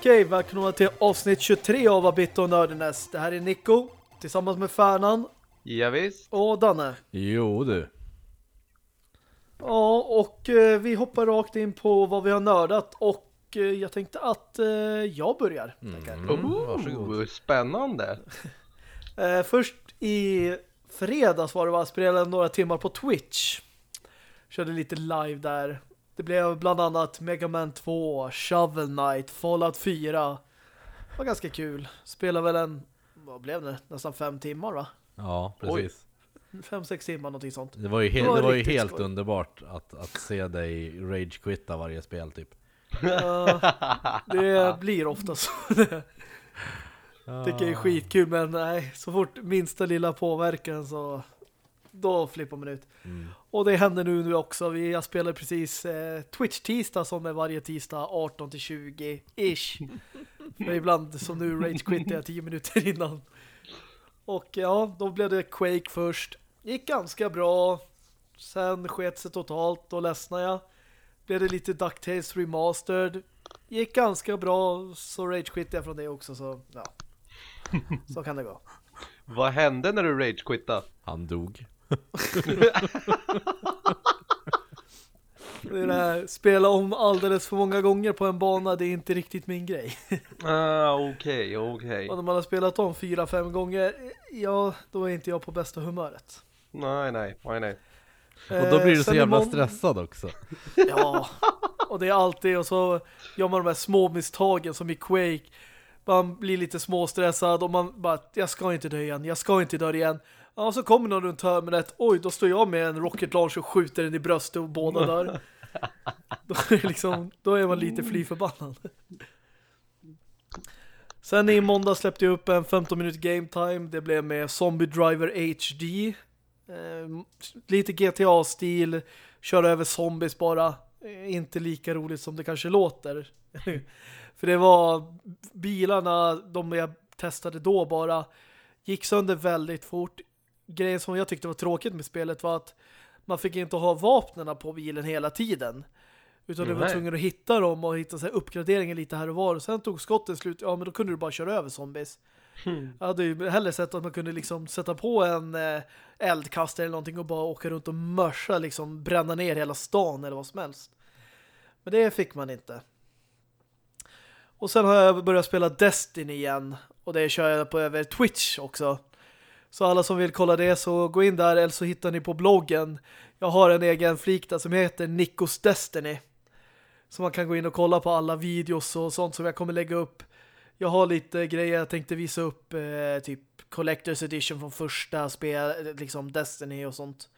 Okej, välkomna till avsnitt 23 av Abit och Nördernäs. Det här är Nico tillsammans med Färnan Ja, visst. och Danne. Jo du. Ja, och eh, vi hoppar rakt in på vad vi har nördat och eh, jag tänkte att eh, jag börjar. Mm, varsågod. Oh, spännande. Eh, först i fredags var det var spelade några timmar på Twitch. Körde lite live där. Det blev bland annat Mega Man 2, Shovel Knight, Fallout 4. Det var ganska kul. Spelade väl en, vad blev det? Nästan fem timmar va? Ja, precis. Fem, sex timmar, någonting sånt. Det var ju, he Det var det var ju helt skoj. underbart att, att se dig rage-quitta varje spel typ. Ja, det blir ofta så. Tycker jag är skitkul, men nej, så fort minsta lilla påverkan så då flippar man ut. Mm. Och det händer nu, nu också. Vi jag spelar precis eh, Twitch-tisdag som är varje tisdag 18-20-ish. För ibland som nu rage quittar jag 10 minuter innan. Och ja, då blev det Quake först. Gick ganska bra. Sen sket sig totalt. Då ledsnade jag. Blev det lite DuckTales Remastered. Gick ganska bra. Så rage quittade jag från det också. Så ja. Så kan det gå. Vad hände när du rage-quittade? Han dog. Det där, spela om alldeles för många gånger på en bana, det är inte riktigt min grej. Ah, okej, okej. Och när man har spelat om fyra, fem gånger, ja, då är inte jag på bästa humöret. Nej, nej, nej, nej. Och då blir du så sen jävla stressad också. Ja, och det är alltid, och så gör man de här små misstagen som i Quake. Man blir lite småstressad och man bara, jag ska inte dö igen, jag ska inte dö igen. Ja, så kommer någon runt hörnet, oj, då står jag med en rocket launch och skjuter den i bröstet och båda dör. då, är liksom, då är man lite fly förbannad. Sen i måndag släppte jag upp en 15 minut game time. Det blev med Zombie Driver HD. Eh, lite GTA-stil. Köra över zombies bara. Eh, inte lika roligt som det kanske låter. För det var bilarna, de jag testade då bara, gick sönder väldigt fort. Grejen som jag tyckte var tråkigt med spelet var att man fick inte ha vapnena på bilen hela tiden. Utan du var Nej. tvungen att hitta dem och hitta så här, uppgraderingar lite här och var. Och sen tog skotten slut. Ja, men då kunde du bara köra över zombies. Jag hade ju hellre sett att man kunde liksom sätta på en eh, eldkastare eller någonting och bara åka runt och mörsa, liksom bränna ner hela stan eller vad som helst. Men det fick man inte. Och sen har jag börjat spela Destiny igen. Och det kör jag på över Twitch också. Så alla som vill kolla det så gå in där eller så hittar ni på bloggen. Jag har en egen flik där som heter Nikos Destiny. Så man kan gå in och kolla på alla videos och sånt som jag kommer lägga upp. Jag har lite grejer jag tänkte visa upp eh, typ Collector's Edition från första spel, liksom Destiny och sånt.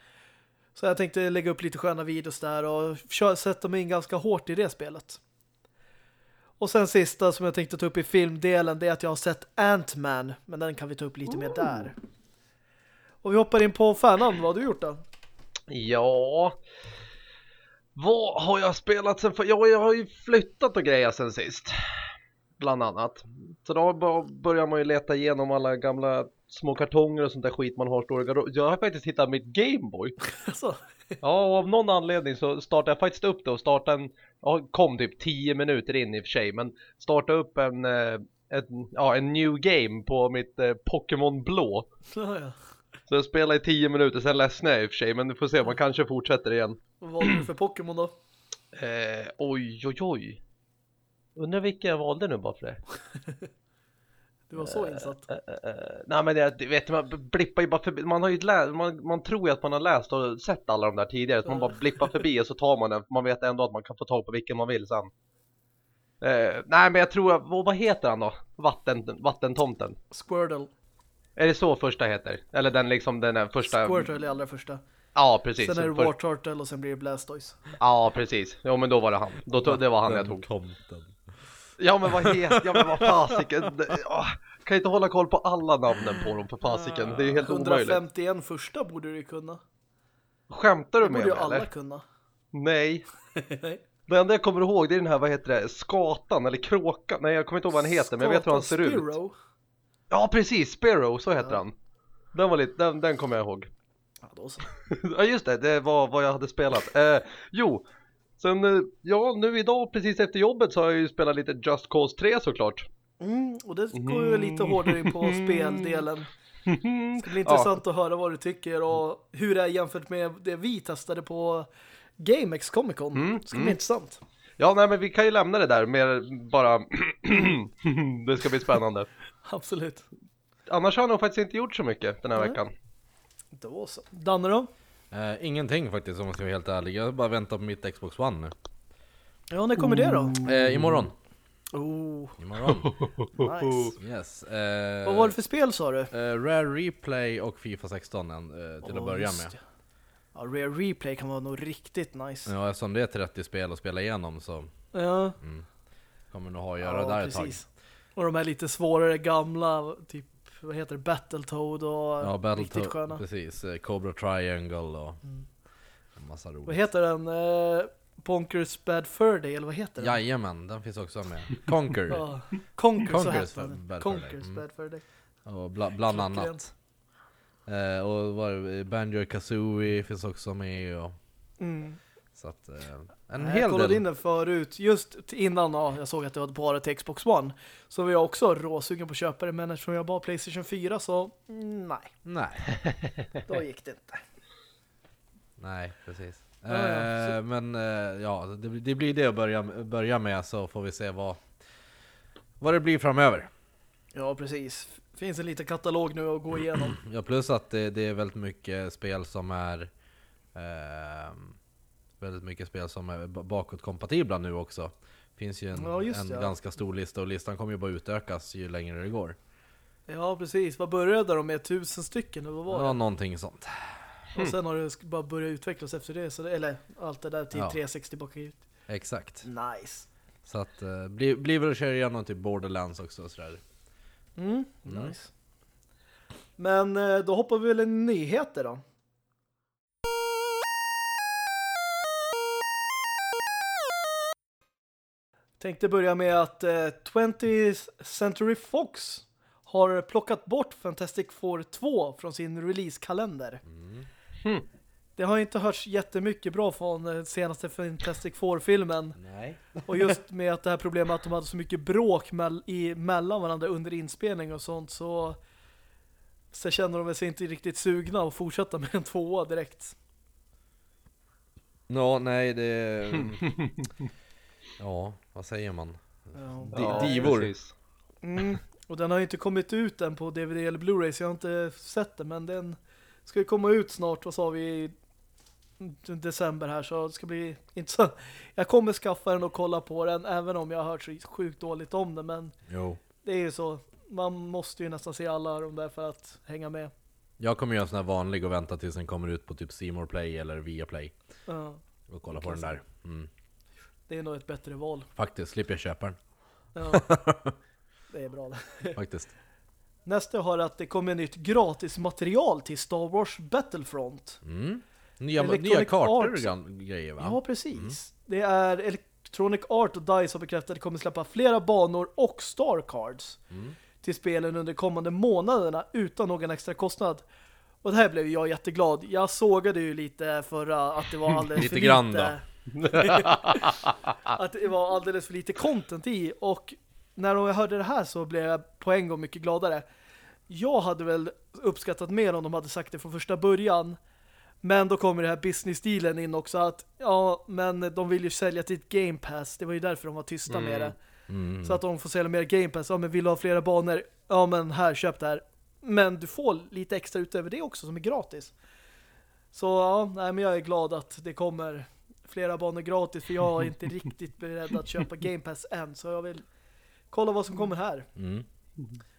Så jag tänkte lägga upp lite sköna videos där och sätta mig in ganska hårt i det spelet. Och sen sista som jag tänkte ta upp i filmdelen det är att jag har sett Ant-Man, men den kan vi ta upp lite mer där. Och vi hoppar in på Färnan, vad har du gjort då? Ja... Vad har jag spelat sen för? Ja, jag har ju flyttat och grejer sen sist. Bland annat. Så då börjar man ju leta igenom alla gamla små kartonger och sånt där skit man har garage- Jag har faktiskt hittat mitt Gameboy. Alltså, Ja, och av någon anledning så startade jag faktiskt upp det och startade en, ja, kom typ 10 minuter in i och för sig, men startade upp en, eh, en, ja, en new game på mitt eh, Pokémon Blå. ja, ja. Så jag spelade i 10 minuter, sen ledsnade jag i och för sig, men du får se, man kanske fortsätter igen. Vad valde du för Pokémon då? Eh, oj, oj, oj. Undrar vilka jag valde nu bara för det. Du var så insatt. Eh, eh, nej men det vet man blippar ju bara förbi. Man har ju läst, man, man tror ju att man har läst och sett alla de där tidigare. Så man bara blippar förbi och så tar man den. Man vet ändå att man kan få tag på vilken man vill sen. Eh, nej men jag tror, vad heter han då? Vatten, vattentomten. Squirtle. Är det så första heter? Eller den liksom den där första? Squirtle är allra första. Ja precis. Sen är det War Turtle och sen blir det Blastoise. Ja precis. Jo men då var det han. Då, tog- det var han jag tog. Tomten. Ja men vad heter, ja men vad fasiken. Åh, Kan inte hålla koll på alla namnen på dem för fasiken. Det är ju helt omöjligt. 151 första borde du kunna. Skämtar du Det med borde ju mig alla eller? kunna. Nej. Nej. Det enda jag kommer ihåg det är den här, vad heter det, skatan eller kråkan. Nej jag kommer inte ihåg vad han heter men jag vet hur han ser ut. Ja precis, Sparrow, så heter Ja. han. Den var lite, den, den kommer jag ihåg. Ja, då så. ja just det, det var vad jag hade spelat. Eh, jo, Sen, eh, ja, nu idag precis efter jobbet så har jag ju spelat lite Just Cause 3 såklart. Mm, och det går ju lite hårdare in på speldelen. Det ska bli intressant att höra vad du tycker och hur det är jämfört med det vi testade på GameX Comic Con. Mm, det ska bli mm. intressant. Ja, nej men vi kan ju lämna det där med bara det ska bli spännande. Absolut. Annars har jag nog faktiskt inte gjort så mycket den här Nej. veckan. Då så. Danne då? Eh, ingenting faktiskt om jag ska vara helt ärlig. Jag bara väntar på mitt Xbox One nu. Ja, när kommer det då? Eh, imorgon. Oh, Imorgon. nice. Yes. Eh, Vad var det för spel sa du? eh, Rare Replay och Fifa 16 en, eh, till att Åh, börja med. Ja, Rare Replay kan vara nog riktigt nice. Ja, eftersom det är 30 spel att spela igenom så Ja, kommer nog ha att göra ja där ett tag. precis. Och de här lite svårare gamla, typ, vad heter det, Battletoad och Ja, riktigt sköna. Precis. Eh, Cobra Triangle och Mm. en massa Vad roligt. heter den? Eh, Bonkers Bad Fur Day, eller vad heter den? Jajamän, den finns också med. Conquer. Ja, Conquer, så Conquers heter den. Bad Fur Day. Mm. Och bla, bland annat. Klockrent. Eh, och vad är det, Banjo Kazooie finns också med och Mm. så att eh, en jag hel kollade del. in den förut, just innan ja, jag såg att det var bara till Xbox One. Så var jag också råsugen på att köpa det, men eftersom jag bara Playstation 4 så mm, nej, Nej, då gick det inte. nej precis. Ja, ja, Eh, men eh, ja, det, det blir det att börja, börja med så får vi se vad, vad det blir framöver. Ja, precis. Finns en liten katalog nu att gå igenom. Ja, plus att det, det är väldigt mycket spel som är ehm, Väldigt mycket spel som är ba- bakåtkompatibla nu också. Finns ju en, Ja, en ja. ganska stor lista och listan kommer ju bara utökas ju längre det går. Ja, precis. Vad började de med? Tusen stycken, eller vad var Ja, det? någonting sånt. Och sen har det bara börjat utvecklas efter det. Så det eller allt det där till Ja. 360 baka ut. Exakt. Nice. Så att eh, bli, blir väl att köra igenom typ Borderlands också och sådär. Mm, Mm. nice. Men eh, då hoppar vi väl i nyheter då. Tänkte börja med att eh, 20th Century Fox har plockat bort Fantastic Four 2 från sin releasekalender. Hmm. Det har inte hörts jättemycket bra från den senaste Fantastic Four-filmen. Och just med att det här problemet att de hade så mycket bråk mell- i, mellan varandra under inspelning och sånt så så känner de sig inte riktigt sugna att fortsätta med en tvåa direkt. Ja, nej det... ja, vad säger man? Ja. Di- divor. Mm. Och den har inte kommit ut än på DVD eller Blu-ray så jag har inte sett den men den ska ju komma ut snart, vad sa vi i december här så det ska bli intressant. Jag kommer skaffa den och kolla på den även om jag har hört så sjukt dåligt om den men Jo. det är ju så. Man måste ju nästan se alla de där för att hänga med. Jag kommer göra en sån här vanlig och vänta tills den kommer ut på typ More Play eller Viaplay. Ja, Och kolla på den där. Mm. Det är nog ett bättre val. Faktiskt, slipper jag köpa den. Ja, det är bra det. Faktiskt. Nästa har att det kommer nytt gratis material till Star Wars Battlefront. Mm. Nya, Electronic nya kartor och Arts. gan- grejer va? Ja, precis. Det är Electronic Art och DICE har bekräftat att det kommer släppa flera banor och Star Cards Mm. till spelen under kommande månaderna utan någon extra kostnad. Och det här blev jag jätteglad. Jag sågade ju lite förra att det var alldeles Lite för grann lite. att det var alldeles för lite content i. Och när jag hörde det här så blev jag på en gång mycket gladare. Jag hade väl uppskattat mer om de hade sagt det från första början. Men då kommer det här business-dealen in också att ja, men de vill ju sälja till ett Game Pass. Det var ju därför de var tysta med det. Mm. Så att de får sälja mer Game Pass. Ja, men vill du ha flera banor? Ja, men här, köp det här. Men du får lite extra utöver det också som är gratis. Så ja, nej, men jag är glad att det kommer flera banor gratis för jag är inte riktigt beredd att köpa Game Pass än. Så jag vill kolla vad som kommer här. Mm.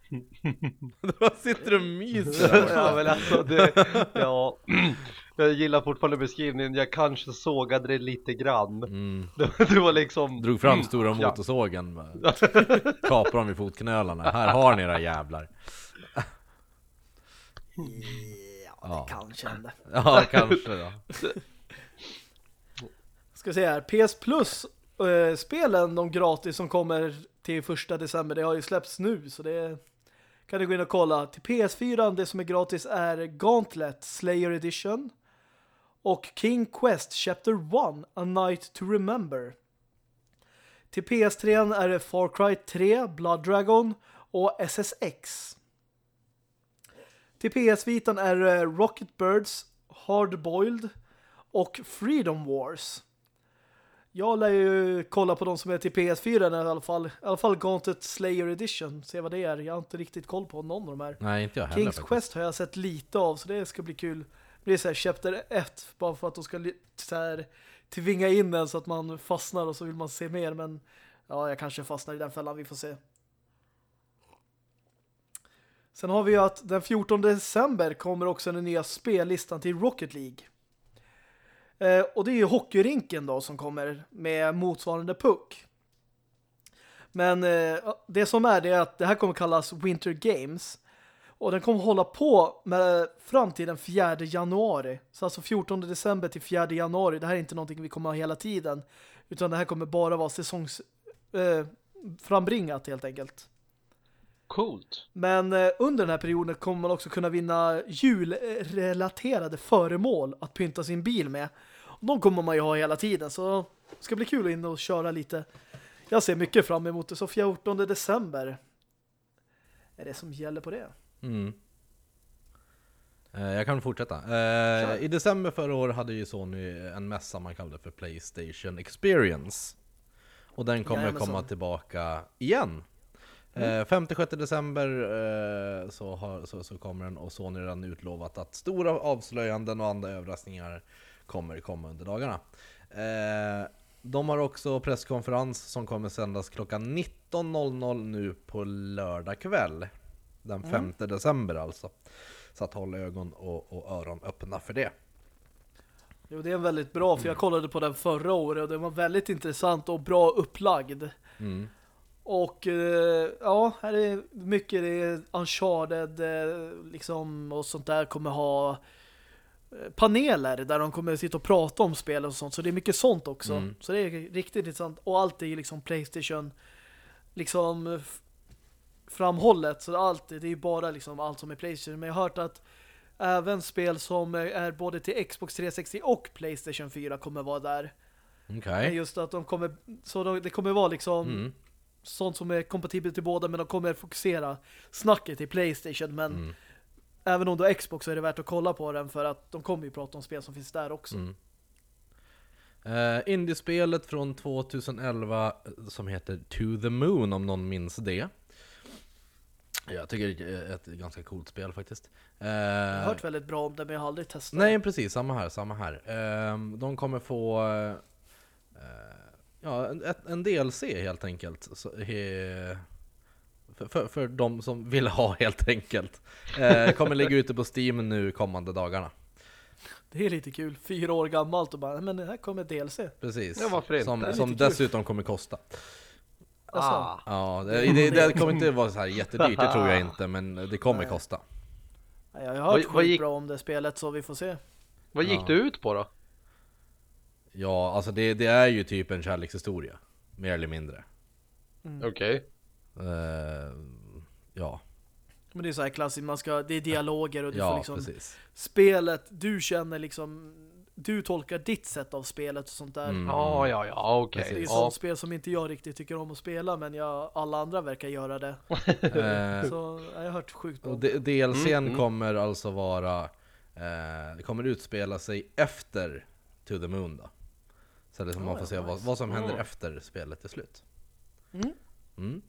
Vad sitter du och myser ja, men alltså det, ja, jag gillar fortfarande beskrivningen. Jag kanske sågade det lite grann. Mm. Det, det var liksom... Drog fram stora Ja. motorsågen. Kapade dem vid fotknölarna. Här har ni era jävlar. Ja, Ja. det kanske hände. Ja, kanske då. Ska vi se här. PS Plus eh, spelen de gratis som kommer till första december. Det har ju släppts nu så det kan du gå in och kolla. Till PS4 det som är gratis är Gauntlet Slayer Edition och King Quest Chapter 1 A Night to Remember. Till PS3 är det Far Cry 3, Blood Dragon och SSX. Till PS Vitan är det Rocket Birds, Hardboiled och Freedom Wars. Jag lär ju kolla på de som är till PS4 i alla fall. I alla fall Gauntlet Slayer Edition. Se vad det är. Jag har inte riktigt koll på någon av de här. Nej, inte jag heller Kings faktiskt. Quest har jag sett lite av så det ska bli kul. Det är så här chapter 1 bara för att de ska så här tvinga in den så att man fastnar och så vill man se mer men ja, jag kanske fastnar i den fällan, vi får se. Sen har vi ju att den 14 december kommer också den nya spellistan till Rocket League. Eh, och det är ju hockeyrinken då som kommer med motsvarande puck. Men eh, det som är det är att det här kommer kallas Winter Games. Och den kommer hålla på med fram till den 4 januari. Så alltså 14 december till 4 januari. Det här är inte någonting vi kommer ha hela tiden. Utan det här kommer bara vara säsongs eh, frambringat helt enkelt. Coolt. Men eh, under den här perioden kommer man också kunna vinna julrelaterade föremål att pynta sin bil med. De kommer man ju ha hela tiden så det ska bli kul att in och köra lite. Jag ser mycket fram emot det. Så 14 december är det som gäller på det. Mm. Eh, Jag kan fortsätta. Eh. I december förra året hade ju Sony en mässa man kallade för Playstation Experience. Och den kommer Jajamensan. komma tillbaka igen. Eh, 5-6 december eh, så, har, så, så kommer den och Sony har redan utlovat att stora avslöjanden och andra överraskningar kommer komma under dagarna. Eh, de har också presskonferens som kommer sändas klockan 19.00 nu på lördag kväll. Den 5 december alltså. Så att hålla ögon och, och öron öppna för det. Jo, det är väldigt bra för jag kollade på den förra året och den var väldigt intressant och bra upplagd. Mm. Och eh, ja, här är mycket det är Uncharted eh, liksom och sånt där kommer ha eh, paneler där de kommer sitta och prata om spel och sånt. Så det är mycket sånt också. Mm. Så det är riktigt intressant. Och allt är liksom Playstation liksom framhållet. Så allt, det är ju bara liksom allt som är Playstation. Men jag har hört att även spel som är både till Xbox 360 och Playstation 4 kommer vara där. Okej. Just att de kommer så de, det kommer vara liksom Mm. Sånt som är kompatibelt till båda men de kommer fokusera snacket i Playstation men Mm. även om du har Xbox så är det värt att kolla på den för att de kommer ju prata om spel som finns där också. Mm. Uh, Indiespelet från 2011 eh, som heter To the Moon om någon minns det. Jag tycker det är ett ganska coolt spel faktiskt. Eh, Jag har hört väldigt bra om det men jag har aldrig testat. Nej precis, samma här, samma här. Ehm, de kommer få ja, en, en DLC helt enkelt. Så, he, för, för, för de som vill ha helt enkelt. Eh, kommer ligga ute på Steam nu kommande dagarna. Det är lite kul. Fyra år gammalt och bara, men det här kommer DLC. Precis. Ja, varför inte? Som, som dessutom kommer kosta. Alltså, Ah. Ja, det, det, det kommer inte vara så här jättedyrt, det tror jag inte, men det kommer Nej. kosta. Jag har hört Vad- vad sjukt gick- bra om det spelet så vi får se. Vad gick Ja. det ut på då? Ja, alltså det, det är ju typ en kärlekshistoria. Mer eller mindre. Okej. Eh, ja, Men det är så här klassiskt, man ska, det är dialoger och du får ja liksom precis. spelet, du känner liksom du tolkar ditt sätt av spelet och sånt där. Mm. Ja, ja, ja, okej. Det är Precis. sånt Ja. spel som inte jag riktigt tycker om att spela men jag, alla andra verkar göra det. Eh, Så ja, jag har hört sjukt. Och D- DLCn Mm, mm. kommer alltså vara, eh, det kommer utspela sig efter To the Moon då. Så liksom Ja, man får se vad, nice. vad som händer Mm. efter spelet är slut. Mm. Mm.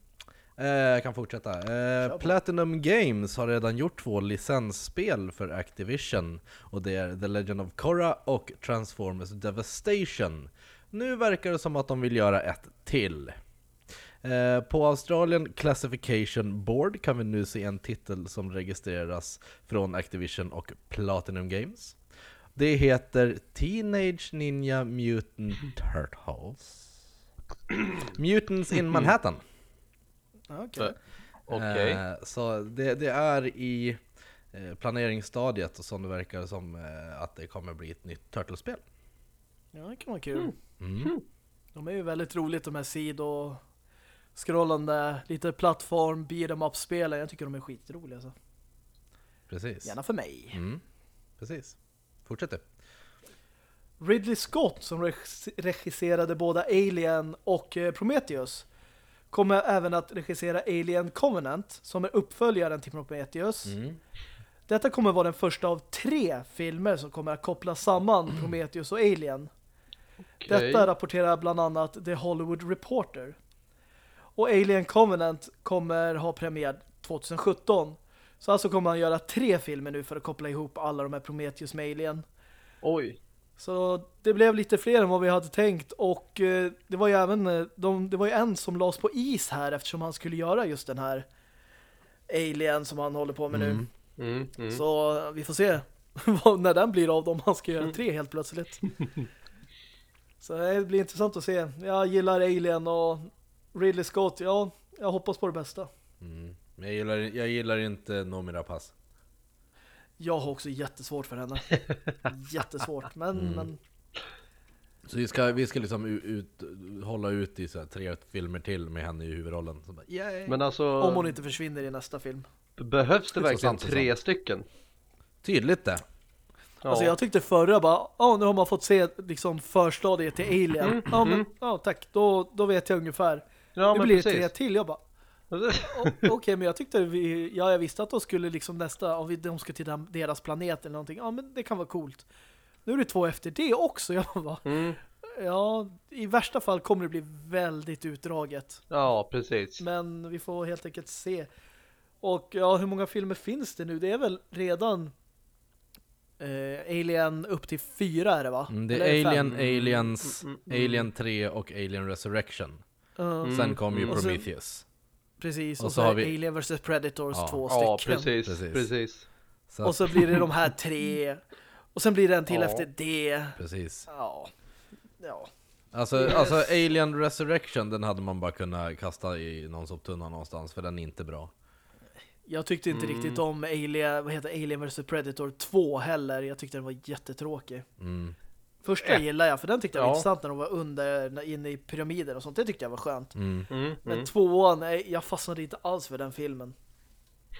Eh, jag kan fortsätta. Eh. Platinum Games har redan gjort två licensspel för Activision. Och det är The Legend of Korra och Transformers Devastation. Nu verkar det som att de vill göra ett till. Eh, På Australian Classification Board kan vi nu se en titel som registreras från Activision och Platinum Games. Det heter Teenage Ninja Mutant Turtles. Mutants in Manhattan. Ja, okej. Okej. Eh, så det, det är i eh, planeringsstadiet och som det verkar som eh, att det kommer bli ett nytt Turtles-spel. Ja, det kan vara kul. Mm. De är ju väldigt roligt de här sido scrollande, lite plattform, beat em up-spelen. Jag tycker de är skitroliga. Så. Precis. Gärna för mig. Mm. Precis. Fortsätt du. Ridley Scott som reg- regisserade båda Alien och eh, Prometheus kommer även att regissera Alien Covenant som är uppföljaren till Prometheus. Mm. Detta kommer vara den första av tre filmer som kommer att koppla samman Prometheus och Alien. Okej. Detta rapporterar bland annat The Hollywood Reporter. Och Alien Covenant kommer ha premiär 2017. Så alltså kommer man göra tre filmer nu för att koppla ihop alla de här Prometheus med Alien. Oj. Så det blev lite fler än vad vi hade tänkt och eh, det var ju även eh, de, det var ju en som lades på is här eftersom han skulle göra just den här Alien som han håller på med Mm. nu. Mm, mm. Så eh, vi får se när den blir av dem han ska göra tre helt plötsligt. Så det blir intressant att se. Jag gillar Alien och Ridley Scott. Ja, jag hoppas på det bästa. Mm. Men Jag gillar, jag gillar inte Noomi Rapace. Jag har också jättesvårt för henne. Jättesvårt. Men, Mm. men Så vi ska, vi ska liksom ut, ut, hålla ut i så här tre filmer till med henne i huvudrollen. Så bara, yay. Men alltså, om hon inte försvinner i nästa film. behövs det Så verkligen sant, tre sant. stycken? Tydligt det. Ja. Alltså jag tyckte förra bara, ja nu har man fått se liksom förstadiet till Alien. Mm, Ja men, mm. ja tack, då, då vet jag ungefär. ja, nu men blir det tre till, jag bara, okej men jag tyckte vi, ja jag visste att de skulle liksom nästa, ja, vi- de ska till deras planet eller någonting, ja men det kan vara coolt. Nu är det två efter det också, jag bara, Mm. ja i värsta fall kommer det bli väldigt utdraget. Ja, precis. Men vi får helt enkelt se. Och ja, hur många filmer finns det nu? Det är väl redan eh, Alien upp till fyra är det va? Mm, det Eller är fem? Alien, Aliens, Mm, mm, mm. Alien 3 och Alien Resurrection. Mm. Sen kom ju mm. Prometheus. Precis. Och, och så, så har vi Alien vs Predators Ja. två Ja, stycken. precis. Precis. precis. Så, Och så blir det de här tre. Och sen blir det en till Ja. efter det. Precis. Ja. Ja. Alltså, alltså Alien Resurrection, den hade man bara kunnat kasta i någon soptunna någonstans, för den är inte bra. Jag tyckte inte Mm. riktigt om Alien, vad heter Alien vs Predator 2 heller. Jag tyckte den var jättetråkig. Mm. Första gillar jag, för den tyckte jag var Ja. intressant när de var under, inne i pyramiden och sånt. Det tyckte jag var skönt. Mm. Mm. Men Mm. tvåan, nej, jag fastnade inte alls för den filmen.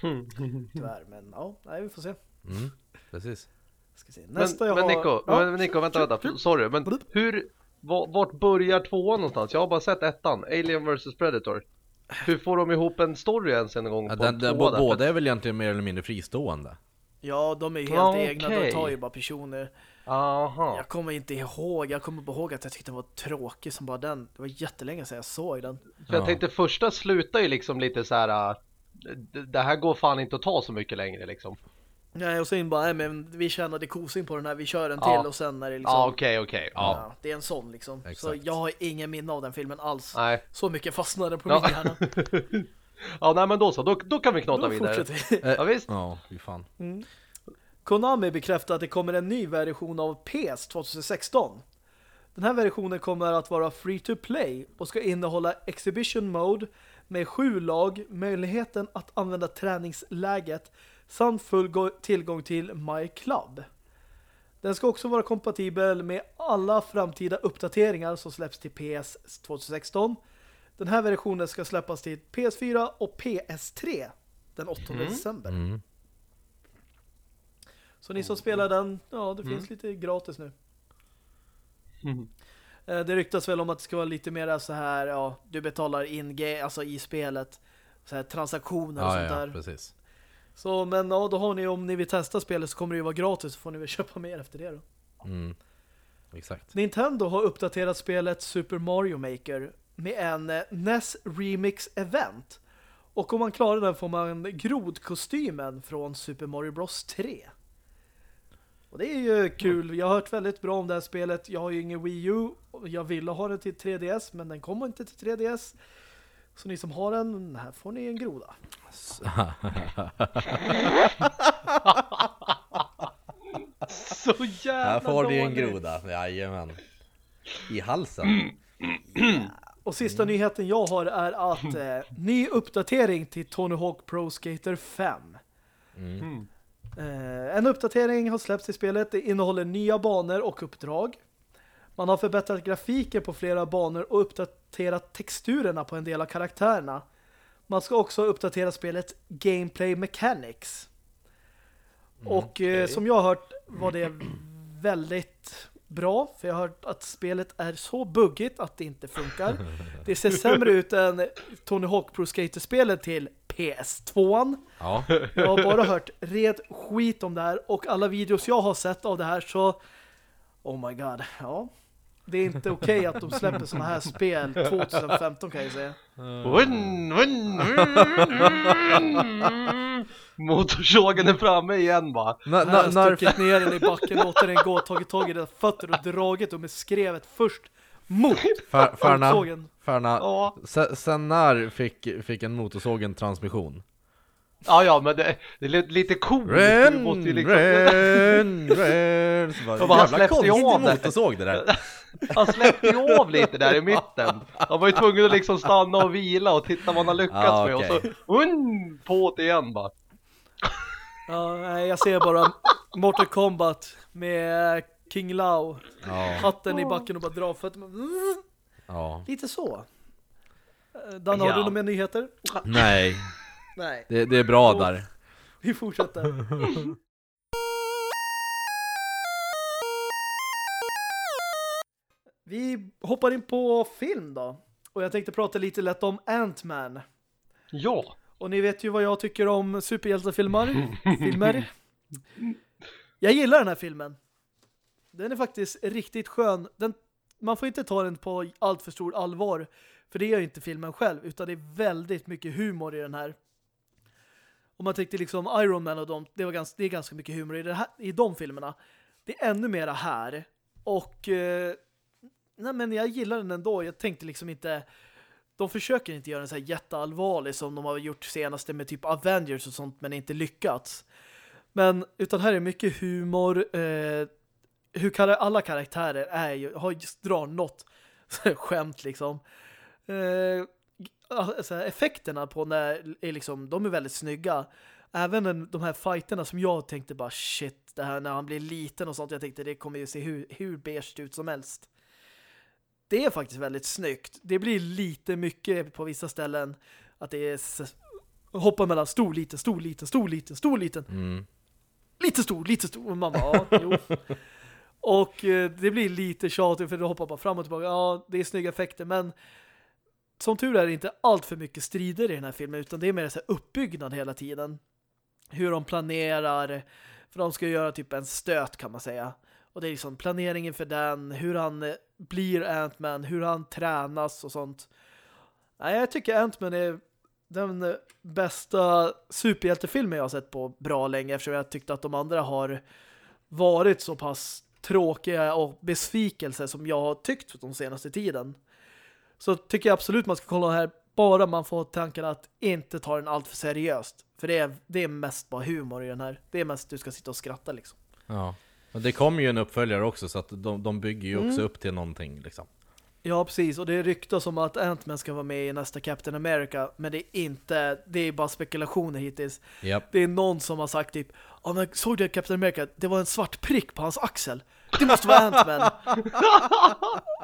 Tyvärr, men ja, nej, vi får se. Mm. Precis. Ska se. Men, Nästa jag men har... Nico, ja. men Nico, vänta, vänta, sorry, men hur, va- vart börjar tvåan någonstans? Jag har bara sett ettan, Alien vs Predator. Hur får de ihop en story ens en gång Ja, på den, en den, båda är väl egentligen mer eller mindre fristående. Ja, de är ju helt Ja, egna. De okej. tar ju bara personer. Aha. Jag kommer inte ihåg. Jag kommer ihåg att jag tyckte den var tråkig som bara den. Det var jättelänge sedan jag såg den. För jag Ja. tänkte första slutar ju liksom lite så här. äh, Det här går fan inte att ta så mycket längre liksom. Nej, och sen bara, nej men vi tjänade kosing på den här. Vi kör en till Ja. och sen är det liksom... Ja, okej, okej. Ja. Ja, det är en sån liksom. Så Exakt. jag har ingen minne av den filmen alls. Nej. Så mycket fastnade på Ja. min hjärna. Ja, nej men då så. Då, då kan vi knata Då vidare. vi. Ja, visst. Ja, fy fan. Konami bekräftar att det kommer en ny version av PS 2016. Den här versionen kommer att vara free to play och ska innehålla exhibition mode med sju lag, möjligheten att använda träningsläget samt full tillgång till My Club. Den ska också vara kompatibel med alla framtida uppdateringar som släpps till PS 2016. Den här versionen ska släppas till PS4 och PS3 den 8 december. Mm. Så ni som spelar den, ja det finns lite gratis nu. Mm. Eh, Det ryktas väl om att det ska vara lite mer så här, ja, du betalar in alltså i spelet så här transaktioner och Ja, sånt ja, där. ja, precis. Så men ja, då har ni om ni vill testa spelet så kommer det ju vara gratis så får ni väl köpa mer efter det då. Mm. Exakt. Nintendo har uppdaterat spelet Super Mario Maker med en eh, NES Remix Event. Och om man klarar den får man grodkostymen från Super Mario Bros 3. Och det är ju kul. Jag har hört väldigt bra om det här spelet. Jag har ju ingen Wii U. Jag ville ha den till 3DS men den kommer inte till 3DS. Så ni som har den, här får ni en groda. Så jävla Här får du en dåligt. groda, jajamän. I halsen. Och sista nyheten jag har är att eh, ny uppdatering till Tony Hawk Pro Skater 5. Mm. Eh, en uppdatering har släppts i spelet. Det innehåller nya banor och uppdrag. Man har förbättrat grafiken på flera banor och uppdaterat texturerna på en del av karaktärerna. Man ska också uppdatera spelet Gameplay Mechanics. och eh, okej. som jag har hört var det väldigt bra, för jag har hört att spelet är så buggigt att det inte funkar. Det ser sämre ut än Tony Hawk Pro Skater-spelet till PS2. Ja. Jag har bara hört red skit om det här och alla videos jag har sett av det här så oh my god, ja. Det är inte okej okay att de släpper såna här spel 2015 kan jag säga. Motorsågen är framme igen bara. N- Här har när, stuckit ner den i backen, låter den gå, tagit tag i dina fötter och dragit dem med skrevet först mot motorsågen. Färna, Ja, se- sen när fick, fick en motorsåg en transmission? ja, ja men det, det är li- lite coolt. Ren, liksom, ren, ren. Så bara, jävla konstig motorsåg det där. Han släppte ju av lite där i mitten. Han var ju tvungen att liksom stanna och vila och titta vad han har lyckats Ja, med. Och så un, på det igen bara. Ja, nej, jag ser bara Mortal Kombat med King Lao. Ja, Hatten i backen och bara dra fötterna. ja. Lite så. Dan, har Ja. du några mer nyheter? Nej, Nej, det, det är bra där. vi fortsätter. Vi hoppar in på film då. Och jag tänkte prata lite lätt om Ant-Man. Ja. Och ni vet ju vad jag tycker om superhjältefilmer. Filmer. Jag gillar den här filmen. Den är faktiskt riktigt skön. Den, man får inte ta den på allt för stor allvar. För det gör ju inte filmen själv. Utan det är väldigt mycket humor i den här. Om man tänkte liksom Iron Man och dem. Det, var ganska, det är ganska mycket humor i, det här, i de filmerna. Det är ännu mera här. Och eh, nej men jag gillar den ändå. Jag tänkte liksom inte de försöker inte göra den så här jätteallvarlig som de har gjort senaste med typ Avengers och sånt men inte lyckats. Men utan här är mycket humor eh, hur kar alla karaktärer är ju, har just drar något skämt liksom. Eh, alltså, effekterna på när är liksom, de är väldigt snygga. Även de här fighterna som jag tänkte bara shit, det här när han blir liten och sånt, jag tänkte det kommer ju se hur, hur beige ut som helst det är faktiskt väldigt snyggt. Det blir lite mycket på vissa ställen att det är hoppa mellan stor, liten, stor, liten, stor, liten, stor, liten, Mm. lite stor, lite stor. Man bara, ja, jo. Och eh, det blir lite tjatigt för det hoppar bara fram och tillbaka. Ja, det är snygga effekter, men som tur är det inte allt för mycket strider i den här filmen utan det är mer så här uppbyggnad hela tiden. Hur de planerar för de ska göra typ en stöt kan man säga. Och det är liksom planeringen för den, hur han eh, blir Ant-Man, hur han tränas och sånt. Nej, jag tycker Ant-Man är den bästa superhjältefilmen jag har sett på bra länge eftersom jag tyckte att de andra har varit så pass tråkiga och besvikelse som jag har tyckt de senaste tiden. Så tycker jag absolut man ska kolla här bara man får tanken att inte ta den allt för seriöst. För det är, det är mest bara humor i den här. Det är mest du ska sitta och skratta liksom. Ja. Och det kommer ju en uppföljare också så att de, de bygger ju också Mm. upp till någonting liksom. Ja, precis. Och det ryktas om att Ant-Man ska vara med i nästa Captain America. Men det är inte, det är bara spekulationer hittills. Japp. Det är någon som har sagt typ, ja men såg du Captain America? Det var en svart prick på hans axel. Det måste vara Ant-Man.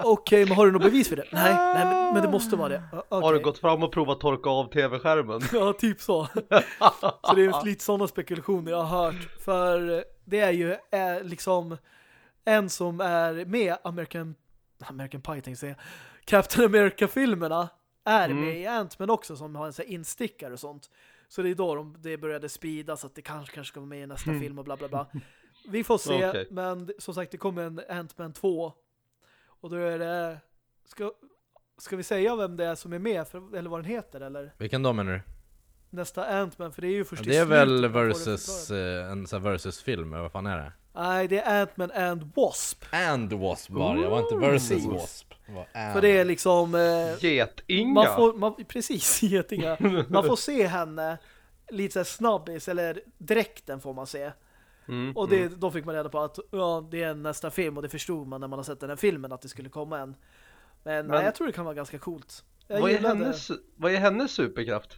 Okej, men har du något bevis för det? Nej, nej men, men det måste vara det. Ja, Har du gått fram och provat torka av tv-skärmen? Ja, typ så. så det är lite sådana spekulationer jag har hört. För det är ju eh, liksom en som är med American American Pie tänkte jag säga. Captain America-filmerna är Mm. med i Ant-Man också som har en sån här instickare och sånt. Så det är då de, det började spridas att det kanske, kanske ska vara med i nästa film och bla bla bla. Vi får se, Okej. men som sagt det kommer en Ant-Man 2. Och då är det... Ska, ska vi säga vem det är som är med, för, eller vad den heter, eller? Vilken då menar du? Nästa Ant-Man, för det är ju först Ja, det är väl versus, eh, en sån här versus-film, eller vad fan är det? Nej, det är Ant-Man and Wasp. And Wasp var det, jag var inte versus Precis. Wasp. För det är liksom... Eh, Getinga! man får, man, precis, getinga. Man får se henne lite så här snabbis, eller dräkten får man se. Mm, Och det, mm. då fick man reda på att ja, det är nästa film, och det förstod man när man har sett den här filmen att det skulle komma en. Men, nej, jag tror det kan vara ganska coolt. Jag vad, är hennes, vad är hennes superkraft?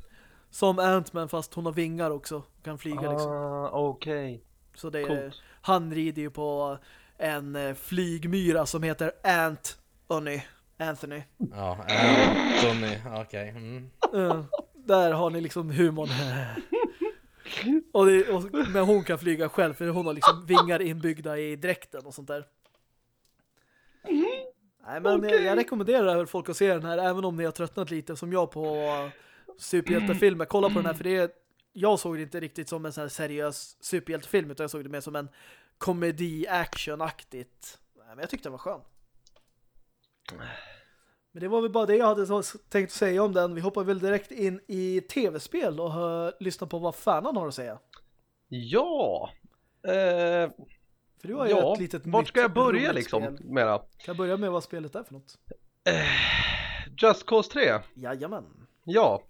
Som Ant-Man fast hon har vingar också. Kan flyga liksom. Ah, okej. Så det är, Coolt. han rider ju på en eh, flygmyra som heter Anthony. Anthony. Ja, Anthony, okej. Mm. Eh, där har ni liksom humorn. och, det, och, men hon kan flyga själv för hon har liksom vingar inbyggda i dräkten och sånt där. Nej, men Okej. jag, jag rekommenderar folk att se den här även om ni har tröttnat lite som jag på superhjältefilmer. Kolla på den här för det är, jag såg det inte riktigt som en sån här seriös superhjältefilm utan jag såg det mer som en komedi-action-aktigt. Men jag tyckte den var skön. Men det var väl bara det jag hade tänkt säga om den. Vi hoppar väl direkt in i tv-spel och hör, lyssnar på vad fanan har att säga. Ja, eh, För du har ju ja. ett litet vart ska jag börja liksom mera? Kan jag börja med vad spelet är för något? Just Cause 3? Jajamän. Ja.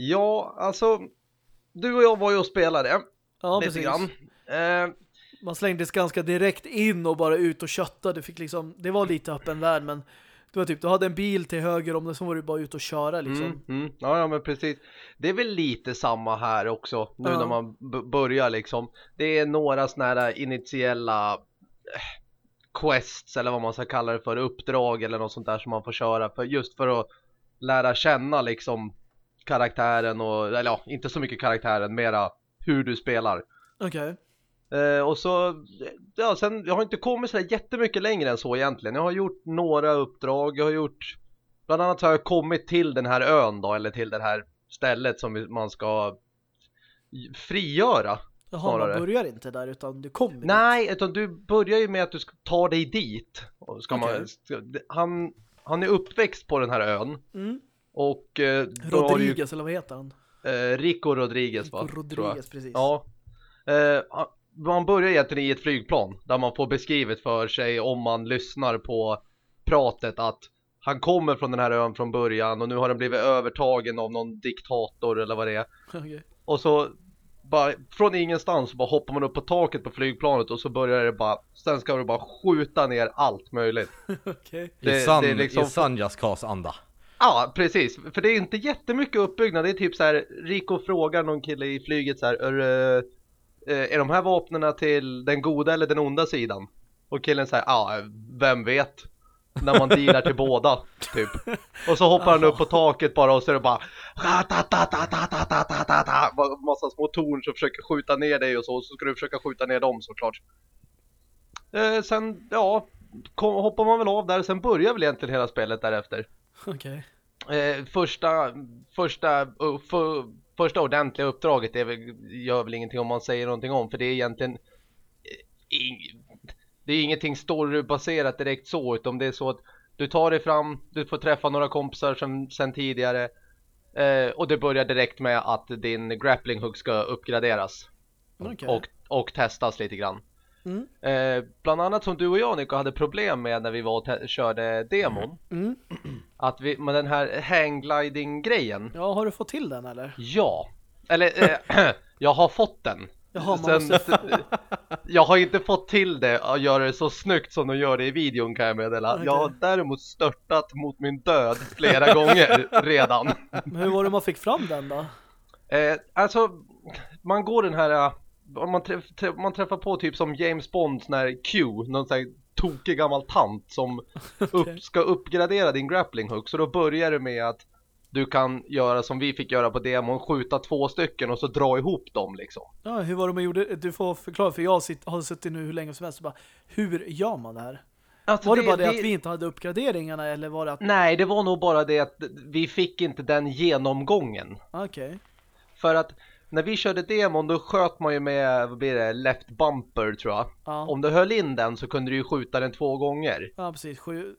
Ja, alltså du och jag var ju och spelade Ja, lite precis. grann. Eh, Man slängdes ganska direkt in och bara ut och kötta. Du fick liksom, det var lite öppen värld men det var typ, du hade en bil till höger om det så var du bara ut och köra liksom. Mm, mm. Ja, ja, men precis. Det är väl lite samma här också nu Ja. när man börjar liksom. Det är några såna här initiella eh, quests eller vad man ska kalla det för, uppdrag eller något sånt där som man får köra för just för att lära känna liksom karaktären och, eller ja, inte så mycket karaktären, mera hur du spelar. Okej. Eh, och så, ja sen, jag har inte kommit sådär jättemycket längre än så egentligen. Jag har gjort några uppdrag, jag har gjort, bland annat har jag kommit till den här ön då, eller till det här stället som man ska frigöra. Jaha, Snarare. man börjar inte där utan du kommer dit. Nej, utan du börjar ju med att du ska ta dig dit. Ska Okej. man, ska, han, han är uppväxt på den här ön Mm. Och eh, du ju, Rodriguez eller vad heter han? eh, Rico Rodriguez va? Rico jag. Rodriguez, precis. Ja. Eh, man börjar egentligen i ett flygplan där man får beskrivet för sig om man lyssnar på pratet att han kommer från den här ön från början och nu har den blivit övertagen av någon diktator eller vad det är. Okej. Och så bara från ingenstans så bara hoppar man upp på taket på flygplanet och så börjar det bara sen ska du bara skjuta ner allt möjligt. I Det- sann, det är liksom- i sann Just Cause-anda. Ja, precis. För det är inte jättemycket uppbyggnad. Det är typ så här, Rico frågar någon kille i flyget så här, är, eh, är de här vapnen till den goda eller den onda sidan? Och killen säger, ja, vem vet? När man dealar till båda, typ. Och så hoppar han upp på taket bara och så är det bara Massa små torn som försöker skjuta ner dig och så, och så ska du försöka skjuta ner dem såklart. Eh, sen, ja, kom, hoppar man väl av där, sen börjar väl egentligen hela spelet därefter. Okej. Eh, första, första, för, första ordentliga uppdraget är väl, gör väl ingenting om man säger någonting om för det är egentligen eh, ing, det är ingenting storybaserat direkt så utan det är så att du tar dig fram, du får träffa några kompisar sen, sen tidigare eh, och det börjar direkt med att din grappling hook ska uppgraderas Okej. och, och testas lite grann. Mm. Eh, bland annat som du och jag Nico hade problem med när vi var och körde demon. Mm. Att vi, med den här hanggliding grejen Ja, har du fått till den eller? Ja, eller eh, jag har fått den. Jaha, man måste... jag har inte fått till det att göra det så snyggt som de gör det i videon kan jag meddela. Okej. Jag har däremot störtat mot min död flera gånger redan. Men hur var det man fick fram den då? Eh, alltså, man går den här, om man, träff, träff, man träffar på typ som James Bonds när Q, någon sån här tokig gammal tant som upp, ska uppgradera din grappling hook. Så då börjar det med att du kan göra som vi fick göra på demon, skjuta två stycken och så dra ihop dem liksom. Ja, hur var det man gjorde? Du får förklara, för jag sitt, har suttit nu hur länge som helst och bara, hur gör man det här? Alltså, Var det, bara det, att vi inte hade uppgraderingarna eller var det att... Nej, det var nog bara det att vi fick inte den genomgången. Okej. För att när vi körde demon då sköt man ju med, vad blir det, left bumper tror jag. Ja. Om du höll in den så kunde du ju skjuta den två gånger. ja, precis.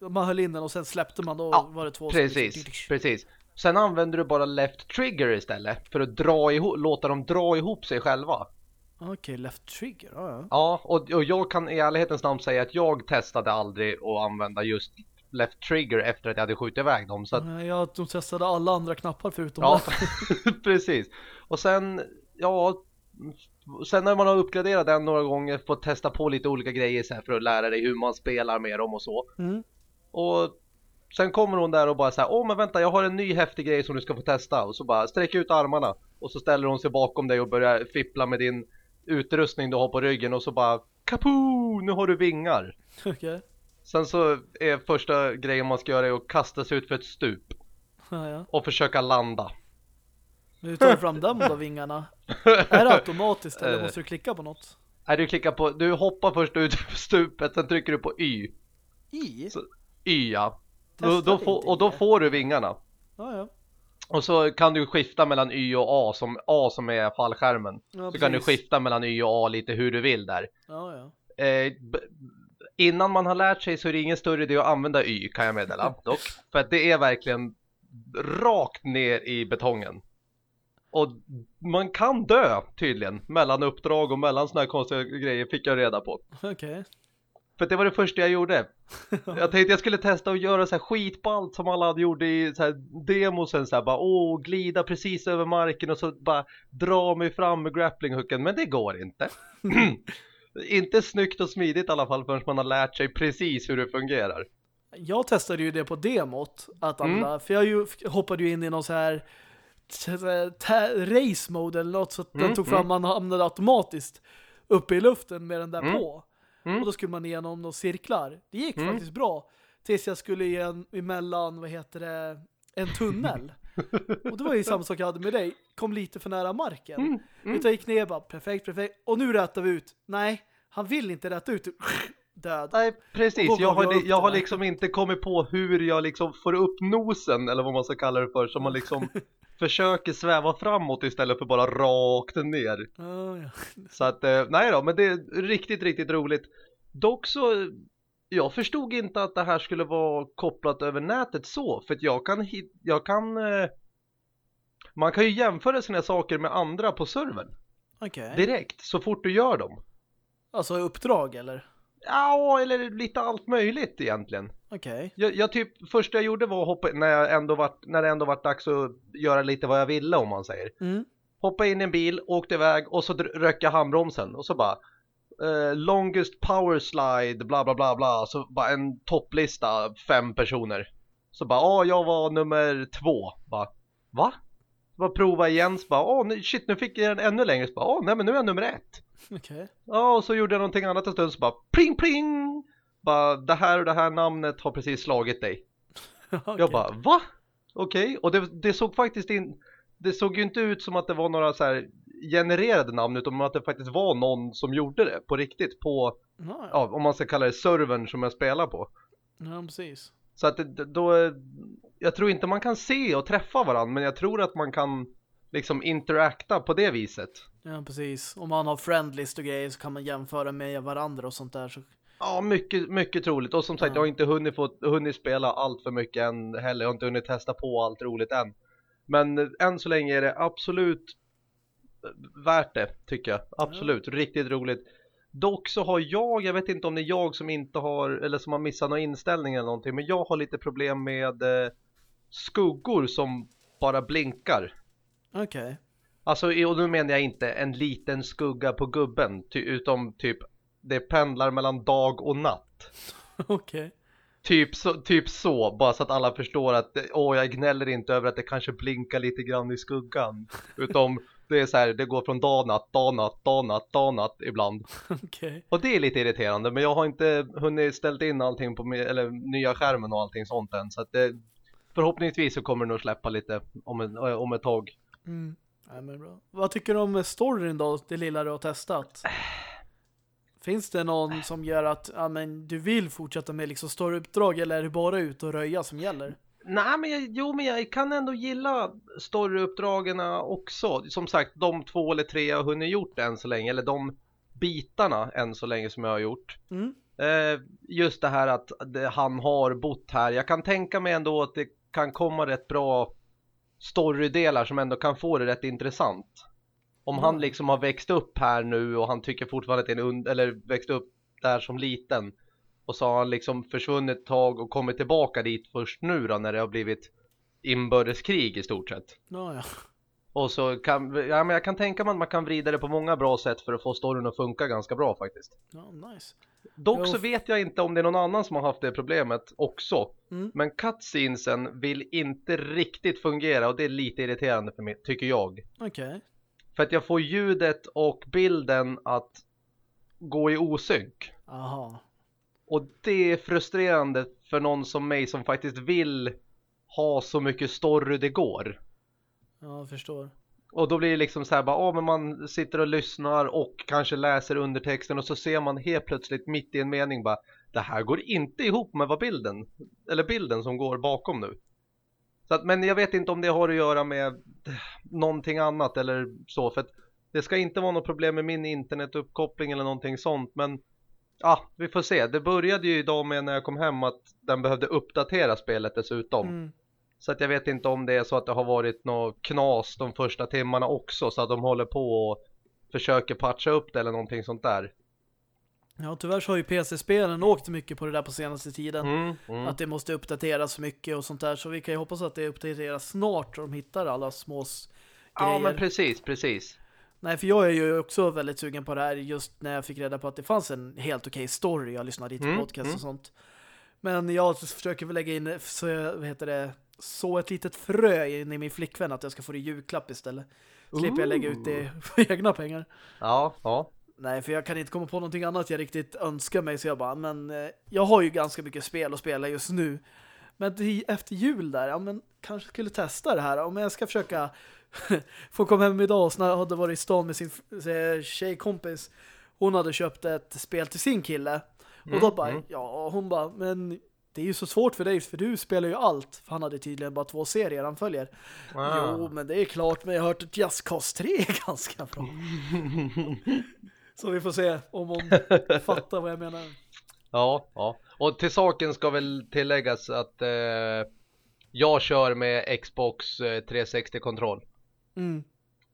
Man höll in den och sen släppte man då Ja, var det två som liksom- Precis, precis. Sen använder du bara left trigger istället för att dra ihop, låta dem dra ihop sig själva. Okej, left trigger. Ja, ja. Ja, och, och jag kan i ärlighetens namn säga att jag testade aldrig att använda just left trigger efter att jag hade skjutit iväg dem. Så att, Jag de testade alla andra knappar förutom ja, precis. Och sen, ja, sen när man har uppgraderat den några gånger, fått testa på lite olika grejer så här för att lära dig hur man spelar med dem och så. Mm. Och sen kommer hon där och bara så här, åh men vänta jag har en ny häftig grej som du ska få testa. Och så bara sträck ut armarna. Och så ställer hon sig bakom dig och börjar fippla med din utrustning du har på ryggen och så bara kapoo, nu har du vingar. Okej. Sen så är första grejen man ska göra är att kasta sig ut för ett stup Ja, ja. och försöka landa. Men hur tar du fram dem då, vingarna? Är det automatiskt eller Eh. måste du klicka på något? Nej, du klickar på, du hoppar först ut för stupet, sen trycker du på Y. I? Så- Y ja. Då, då får, och då får du vingarna. Ja, ja. Och så kan du skifta mellan Y och A som A som är fallskärmen. ja Så kan du precis. skifta mellan Y och A lite hur du vill där. Ja, ja. Eh, innan man har lärt sig så är det ingen större idé att använda Y kan jag meddela dock. För att det är verkligen rakt ner i betongen. Och man kan dö tydligen mellan uppdrag och mellan såna här konstiga grejer fick jag reda på. Okej. För det var det första jag gjorde. Jag tänkte jag skulle testa att göra så här skitballt som alla hade gjort i så här demosen så här bara åh glida precis över marken och så bara dra mig fram med grapplinghooken men det går inte. inte snyggt och smidigt i alla fall förrän man har lärt sig precis hur det fungerar. Jag testade ju det på demot att Mm. använda, för jag ju, hoppade ju in i någon så här race mode eller något så att Mm, den tog fram, man hamnade automatiskt uppe i luften med den där Mm. på. Mm. Och då skulle man igenom några cirklar. Det gick Mm. faktiskt bra. Tills jag skulle igen emellan, vad heter det, en tunnel. och det var ju samma sak jag hade med dig. Kom lite för nära marken. Mm, mm. Utan gick ner bara, perfekt, perfekt. Och nu rättar vi ut. Nej, han vill inte rätta ut. Död. Nej precis, jag har, jag har liksom inte kommit på hur jag liksom får upp nosen eller vad man ska kalla det för så man liksom försöker sväva framåt istället för bara rakt ner. Ja, ja. Så att, eh, nej då, men det är riktigt, riktigt roligt. Dock så, jag förstod inte att det här skulle vara kopplat över nätet så, för att jag kan, jag kan, eh, man kan ju jämföra sina saker med andra på servern Okej. direkt, så fort du gör dem. Alltså uppdrag eller? Ja, eller lite allt möjligt egentligen. Okej. Jag, jag typ, första jag gjorde var att hoppa, när, jag ändå vart, när det ändå vart dags att göra lite vad jag ville om man säger. Mm. hoppa in i en bil, åkte iväg och så dr- röck jag handbromsen och så bara eh, longest power slide bla bla bla bla. Så bara en topplista fem personer. Så bara ja jag var nummer två. Bara va? Bara prova igen så bara åh nej, shit nu fick jag den ännu längre. Så bara åh nej men nu är jag nummer ett. Okej. ja och så gjorde jag någonting annat en stund så bara pling pling. Bara det här och det här namnet har precis slagit dig. Jag bara, va? Okej, och det, det såg faktiskt in Det såg ju inte ut som att det var några så här genererade namn utan att det faktiskt var någon som gjorde det på riktigt på, Ja, ja. om man ska kalla det servern som jag spelar på. ja, precis. Så att det, då, jag tror inte man kan se och träffa varandra men jag tror att man kan liksom interakta på det viset. Ja, precis. Om man har friendlist och grejer så kan man jämföra med varandra och sånt där. Så... Ja, mycket, mycket troligt. Och som sagt, Ja. jag har inte hunnit, få, hunnit spela allt för mycket än heller. Jag har inte hunnit testa på allt roligt än. Men än så länge är det absolut värt det, tycker jag. Absolut, riktigt roligt. Dock så har jag, jag vet inte om det är jag som inte har, eller som har missat någon inställning eller någonting, men jag har lite problem med eh, skuggor som bara blinkar. Okej. Alltså, och nu menar jag inte en liten skugga på gubben, ty, utom typ det pendlar mellan dag och natt. Okej. Typ så, typ så, bara så att alla förstår att åh, jag gnäller inte över att det kanske blinkar lite grann i skuggan. Utom det är så här, det går från dag, natt, dag, natt, dag, natt, dag, natt ibland. Okej. Och det är lite irriterande, men jag har inte hunnit ställt in allting på eller nya skärmen och allting sånt än. Så att det, förhoppningsvis så kommer det nog släppa lite om, en, om ett tag. Mm. Ja, men bra. Vad tycker du om storyn då, det lilla du har testat? Finns det någon som gör att ja, men du vill fortsätta med liksom storyuppdrag eller är det bara ut och röja som gäller? Nej men jag, jo men jag kan ändå gilla storyuppdragen också. Som sagt, de två eller tre jag har hunnit gjort än så länge, eller de bitarna än så länge som jag har gjort. Mm. Eh, just det här att det, han har bott här. Jag kan tänka mig ändå att det kan komma rätt bra storydelar som ändå kan få det rätt intressant. Om han Mm. liksom har växt upp här nu och han tycker fortfarande att det är en und eller växt upp där som liten. Och så har han liksom försvunnit ett tag och kommit tillbaka dit först nu då när det har blivit inbördeskrig i stort sett. Ja, ja. Och så kan, ja men jag kan tänka mig att man kan vrida det på många bra sätt för att få storyn att funka ganska bra faktiskt. ja nice. Dock så vet jag inte om det är någon annan som har haft det problemet också. Mm. Men cutscenesen vill inte riktigt fungera och det är lite irriterande för mig, tycker jag. Okej. För att jag får ljudet och bilden att gå i osynk. Aha. Och det är frustrerande för någon som mig som faktiskt vill ha så mycket story det går. Ja, jag förstår. Och då blir det liksom så här bara, ja men man sitter och lyssnar och kanske läser undertexten och så ser man helt plötsligt mitt i en mening bara det här går inte ihop med vad bilden, eller bilden som går bakom nu. Så att, men jag vet inte om det har att göra med någonting annat eller så, för att det ska inte vara något problem med min internetuppkoppling eller någonting sånt, men ja, vi får se. Det började ju idag med när jag kom hem att den behövde uppdatera spelet dessutom. Mm. Så att jag vet inte om det är så att det har varit något knas de första timmarna också så att de håller på och försöker patcha upp det eller någonting sånt där. Ja, tyvärr så har ju PC-spelen åkt mycket på det där på senaste tiden. Mm, mm. Att det måste uppdateras mycket och sånt där. Så vi kan ju hoppas att det uppdateras snart så de hittar alla små grejer. Ja men precis, precis. Nej, för jag är ju också väldigt sugen på det här just när jag fick reda på att det fanns en helt okej story. Jag lyssnade lite på Mm, podcast mm. och sånt. Men jag försöker väl lägga in så, vad heter det, så ett litet frö in i min flickvän att jag ska få det i julklapp istället. Slipper jag lägga ut det för egna pengar. Ja, ja. Nej, för jag kan inte komma på någonting annat jag riktigt önskar mig. Så jag bara, men eh, jag har ju ganska mycket spel att spela just nu. Men efter jul där, ja men kanske skulle testa det här. Om jag ska försöka få komma hem idag och snart hade varit i stan med sin eh, tjejkompis. Hon hade köpt ett spel till sin kille. och då Mm, bara, mm. ja hon bara, men det är ju så svårt för dig för du spelar ju allt. För han hade tydligen bara två serier han följer. Ah. Jo, men det är klart, men jag har hört att Just Cause 3 är ganska bra. Så vi får se om hon fattar vad jag menar. Ja, ja. Och till saken ska väl tilläggas att eh, jag kör med Xbox eh, 360-kontroll. Mm.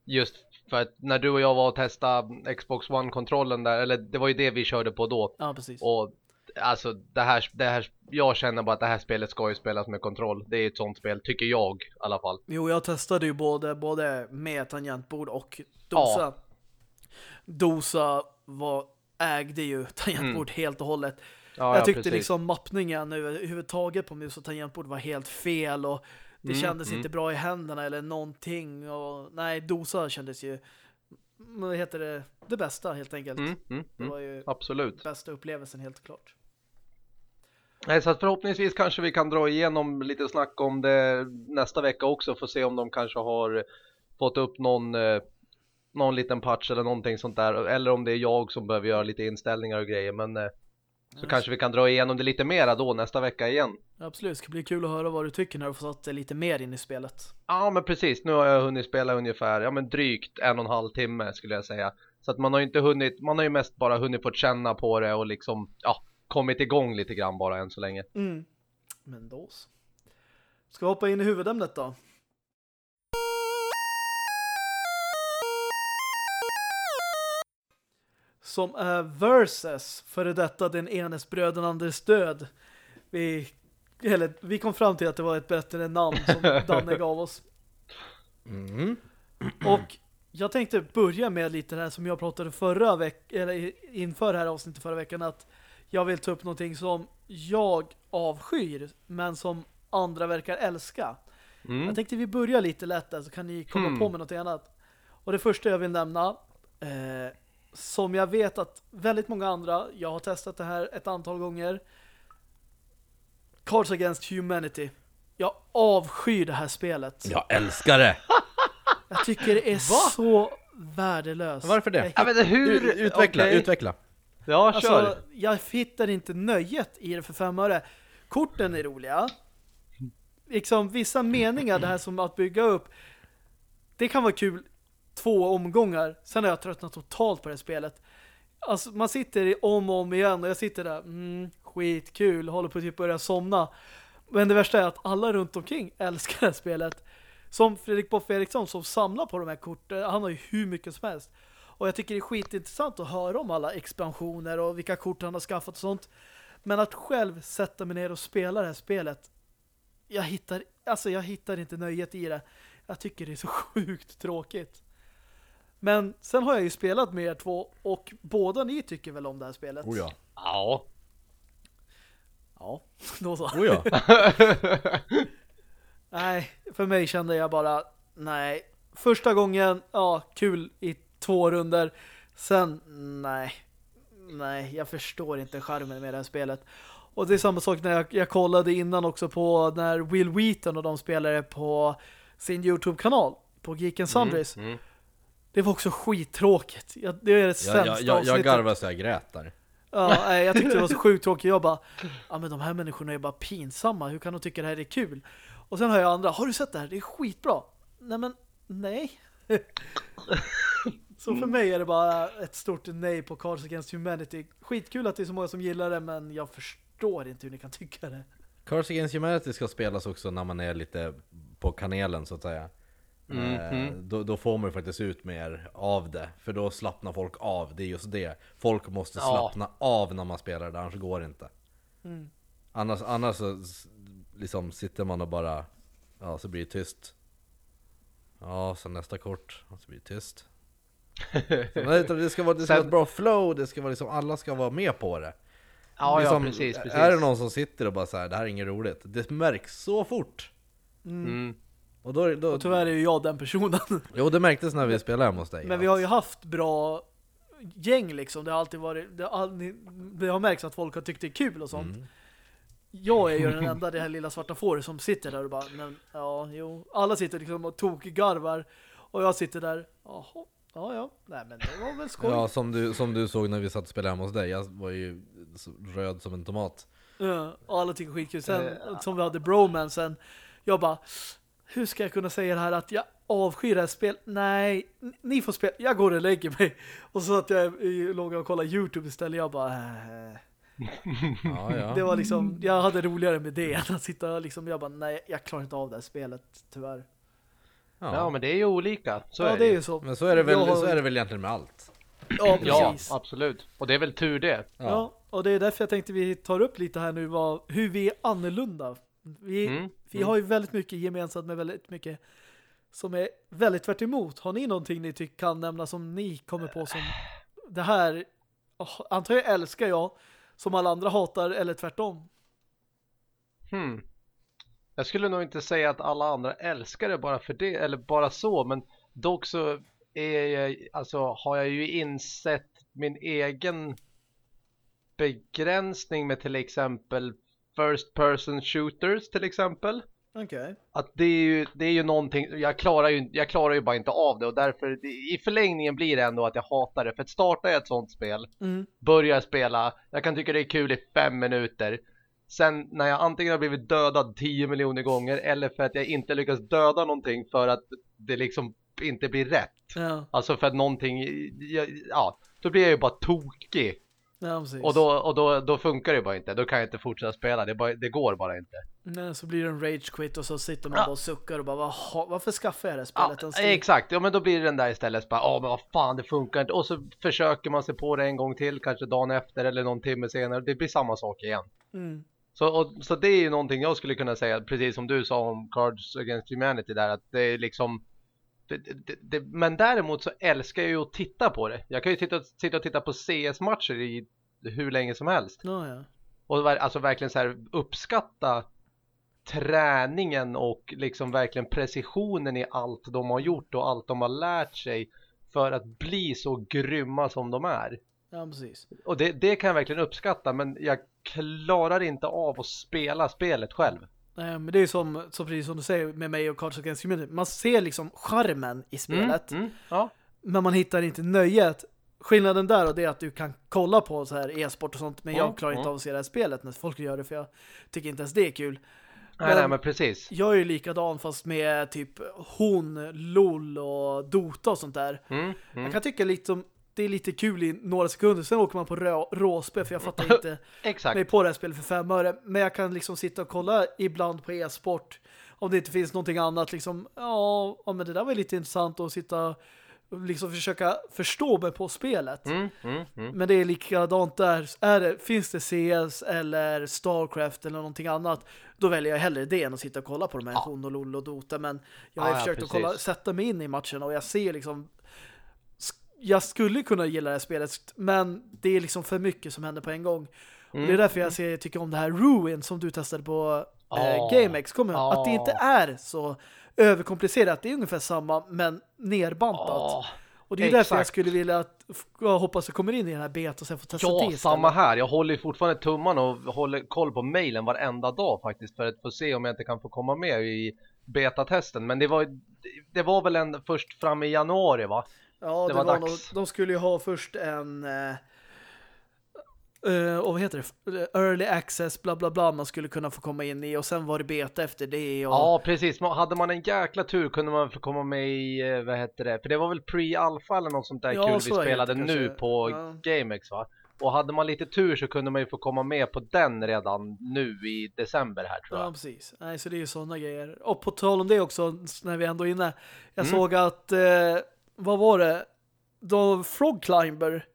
Just för att när du och jag var och testade Xbox One-kontrollen där, eller det var ju det vi körde på då. Ja, precis. Och alltså det här, det här, jag känner bara att det här spelet ska ju spelas med kontroll. Det är ett sånt spel, tycker jag i alla fall. Jo, jag testade ju både, både med tangentbord och dosa. Dosa var, ägde ju tangentbord helt och hållet. Mm. Ja, jag ja, tyckte precis. liksom mappningen överhuvudtaget på mus och tangentbord var helt fel och det Mm, kändes mm. inte bra i händerna eller någonting. Och, nej, dosa kändes ju vad heter det? Det bästa helt enkelt. Mm, mm, Det mm. var ju Absolut. bästa upplevelsen helt klart. Nej, så att förhoppningsvis kanske vi kan dra igenom lite snack om det nästa vecka också. Få se om de kanske har fått upp någon, eh, någon liten patch eller någonting sånt där. Eller om det är jag som behöver göra lite inställningar och grejer. Men eh, så Ja, kanske vi kan dra igenom det lite mera då nästa vecka igen. Absolut, det ska bli kul att höra vad du tycker när du får satt dig lite mer in i spelet. Ja men precis, nu har jag hunnit spela ungefär, ja men drygt en och en halv timme skulle jag säga. Så att man har ju inte hunnit, man har ju mest bara hunnit få känna på det och liksom, ja, kommit igång lite grann bara än så länge. Mm. Men då så. Ska vi hoppa in i huvudämnet då? Som är Versus, före detta den enes bröd den andres död. Vi, eller, vi kom fram till att det var ett bättre namn som Danne gav oss. Mm. Och jag tänkte börja med lite det här som jag pratade förra veckan, eller inför det här avsnittet förra veckan, att jag vill ta upp någonting som jag avskyr, men som andra verkar älska. Mm. Jag tänkte vi börjar lite lätt där så kan ni komma Hmm. på med något annat. Och det första jag vill nämna, eh, som jag vet att väldigt många andra, jag har testat det här ett antal gånger, Cards Against Humanity. Jag avskyr det här spelet. Jag älskar det! Jag tycker det är så värdelöst. Varför det? Jag, Ja hur? Utveckla, Okej. utveckla. Ja, alltså, kör. jag hittar inte nöjet i det för fem öre. Korten är roliga. Liksom vissa meningar, det här som att bygga upp. Det kan vara kul två omgångar. Sen har jag tröttnat totalt på det här spelet. Alltså man sitter i om och om igen och jag sitter där, mm, skitkul, håller på att typ börja somna. Men det värsta är att alla runt omkring älskar det här spelet. Som Fredrik Boff Eriksson som samlar på de här korten, han har ju hur mycket som helst. Och jag tycker det är skitintressant att höra om alla expansioner och vilka kort han har skaffat och sånt. Men att själv sätta mig ner och spela det här spelet, jag hittar, alltså jag hittar inte nöjet i det. Jag tycker det är så sjukt tråkigt. Men sen har jag ju spelat med er två och båda ni tycker väl om det här spelet? Oh ja. Ja. Ja, då så. Oh ja. Nej, för mig kände jag bara, nej. Första gången, ja, kul i två runder. Sen, nej. Nej, jag förstår inte charmen med det här spelet. Och det är samma sak när jag, jag kollade innan också på när Will Wheaton och de spelade på sin YouTube-kanal på Geek and Sundries. Mm. Det var också skittråkigt. Jag, det är det sämsta Jag, jag, jag, jag avsnittet. garvade så jag grät där. Ja, nej, jag tyckte det var så sjukt tråkigt. Jag bara, ja men de här människorna är bara pinsamma. Hur kan de tycka det här är kul? Och sen har jag andra, har du sett det här? Det är skitbra. Nej men, nej. så för mig är det bara ett stort nej på Cards Against Humanity. Skitkul att det är så många som gillar det, men jag förstår inte hur ni kan tycka det. Cards Against Humanity ska spelas också när man är lite på kanelen så att säga. Mm, Eh, mm. Då, då får man ju faktiskt ut mer av det, för då slappnar folk av, det är just det. Folk måste Ja. slappna av när man spelar det, annars går det inte. Mm. Annars, annars så liksom sitter man och bara, ja så blir det tyst. Ja, så nästa kort, och så blir det tyst. Så, det ska vara, det ska Sen- vara ett bra flow, det ska vara liksom, alla ska vara med på det. Ja, liksom, ja, precis, precis. Är det någon som sitter och bara så här, det här är inget roligt, det märks så fort. Mm. Och då, då, Och tyvärr är ju jag den personen. jo det märktes när vi spelade hemma hos dig. Men vi har ju haft bra gäng liksom. Det har alltid varit, det har, det har märkts att folk har tyckt det är kul och sånt. Mm. Jag är ju den enda, det här lilla svarta fåret som sitter där och bara, men ja, jo. Alla sitter liksom och tokgarvar. Och jag sitter där, jaha, ja, ja. Nej, men det var väl skoj. Ja, som du, som du såg när vi satt och spelade hemma hos dig, jag var ju röd som en tomat. Ja, och alla tycker skitkul. Sen, Eh, som vi hade Bromansen, jag bara, hur ska jag kunna säga det här att jag avskyr det här spel? Nej, ni får spela. Jag går och lägger mig. Och så att jag låg och kollade YouTube istället. Jag bara, äh. Ja, ja. det var liksom, jag hade roligare med det än att sitta och liksom, jag bara, nej, jag klarar inte av det här spelet, tyvärr. Ja, men det är ju olika. Så ja, är det är ju. så. Men så är det väl, Jag har- så är det väl egentligen med allt. Ja, Ja, precis. absolut. Och det är väl tur det. Ja. Ja, och det är därför jag tänkte vi tar upp lite här nu vad, hur vi är annorlunda. Vi, Mm, vi mm. har ju väldigt mycket gemensamt med väldigt mycket som är väldigt tvärt emot. Har ni någonting ni tycker kan nämna som ni kommer på som det här oh, antar jag älskar jag som alla andra hatar eller tvärtom? Hmm. Jag skulle nog inte säga att alla andra älskar det bara för det, eller bara så, men dock så är jag, alltså, har jag ju insett min egen begränsning med till exempel first person shooters till exempel. Okej. Att det är ju, det är ju någonting, jag klarar ju, jag klarar ju bara inte av det och därför i förlängningen blir det ändå att jag hatar det. För att starta ett sånt spel Mm. börjar spela, jag kan tycka det är kul i fem minuter. Sen när jag antingen har blivit dödad 10 miljoner gånger eller för att jag inte lyckas döda någonting för att det liksom inte blir rätt. Ja, Alltså för att någonting, ja, ja då blir jag ju bara tokig. Ja. Och, då, och då, då funkar det bara inte, då kan jag inte fortsätta spela, det, bara, det går bara inte. Nej, så blir det en rage quit och så sitter man Ja. bara och suckar och bara "Vad- varför skaffar jag det här Ja, spelet? ens?" exakt, ja men då blir det den där istället bara, ja men vad fan det funkar inte och så försöker man sig på det en gång till, kanske dagen efter eller någon timme senare, det blir samma sak igen. Mm. Så, och, så det är ju någonting jag skulle kunna säga, precis som du sa om Cards Against Humanity där, att det är liksom det, det, det, men däremot så älskar jag ju att titta på det. Jag kan ju titta, sitta och titta på CS-matcher i hur länge som helst. Ja, ja. Och alltså verkligen så här uppskatta träningen och liksom verkligen precisionen i allt de har gjort och allt de har lärt sig för att bli så grymma som de är. ja, precis. Och det, det kan jag verkligen uppskatta men jag klarar inte av att spela spelet själv. Nej, men det är som, så precis som du säger med mig och Cards Against Humanity. Man ser liksom charmen i spelet. Mm, ja. Men man hittar inte nöjet. Skillnaden där och det är att du kan kolla på så här e-sport och sånt. Men jag Mm, klarar inte mm. av att se det här spelet när folk gör det. För jag tycker inte ens det är kul. Nej, Men- nej men precis. Jag är ju likadan fast med typ hon, LOL och Dota och sånt där. Mm, mm. Jag kan tycka lite som det är lite kul i några sekunder. Sen åker man på rå, råspel för jag fattar inte Exakt. mig på det här spelet för fem öre. Men jag kan liksom sitta och kolla ibland på e-sport. Om det inte finns någonting annat. Liksom, ja, ja, men det där var lite intressant att sitta och liksom försöka förstå mig på spelet. Mm, mm, mm. Men det är likadant där. Är det, finns det CS eller Starcraft eller någonting annat, då väljer jag hellre det än att sitta och kolla på de här Ja. Hon och Lol och Dota. Men jag har Ja, ju ja, försökt att kolla, sätta mig in i matchen och jag ser liksom jag skulle kunna gilla det här spelet men det är liksom för mycket som händer på en gång. Mm. det är därför jag ser, tycker om det här Ruin som du testade på eh. GameX. Kommer jag ihåg. Att det inte är så överkomplicerat. Det är ungefär samma men nerbantat. Ja, och det är därför jag exakt. skulle vilja att jag hoppas jag kommer in i den här beta och sen får testa det ja istället. samma här. Jag håller fortfarande tummarna och håller koll på mailen varenda dag faktiskt för att få se om jag inte kan få komma med i betatesten. Men det var, det var väl en först fram i januari va? Ja, det, Det var, var dags. de skulle ju ha först en eh, eh, och vad heter det? Early access, bla bla bla, man skulle kunna få komma in i. Och sen var det beta efter det. Och... Ja, precis. Hade man en jäkla tur kunde man få komma med i, eh, vad heter det? För det var väl pre-alpha eller något sånt där Ja, kul vi så det spelade kanske. nu på Ja. GameX va? Och hade man lite tur så kunde man ju få komma med på den redan nu i december här tror Ja, jag. precis. Nej, så det är ju sådana grejer. Och på tal om det också, när vi ändå är inne. Jag Mm. såg att, eh, vad var det? Då Frog Climber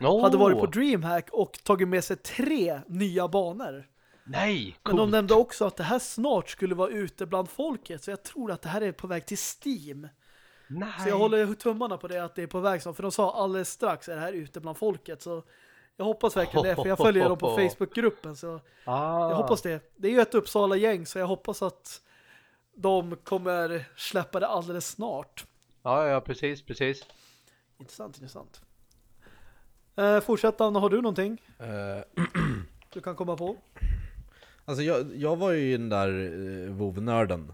Oh, hade varit på DreamHack och tagit med sig tre nya banor. Nej, Men de coolt. nämnde också att det här snart skulle vara ute bland folket. Så jag tror att det här är på väg till Steam. Nej. Så jag håller tummarna på det att det är på väg snart. För de sa alldeles strax är det här ute bland folket. Så jag hoppas verkligen det. För jag följer dem på Facebookgruppen. Så ah. jag hoppas det. Det är ju ett Uppsala-gäng så jag hoppas att de kommer släppa det alldeles snart. Ja, ja, precis, precis. Intressant, intressant. Eh, fortsätt Anna, har du någonting Eh, du kan komma på? alltså jag, jag var ju den där uh, WoW-nörden.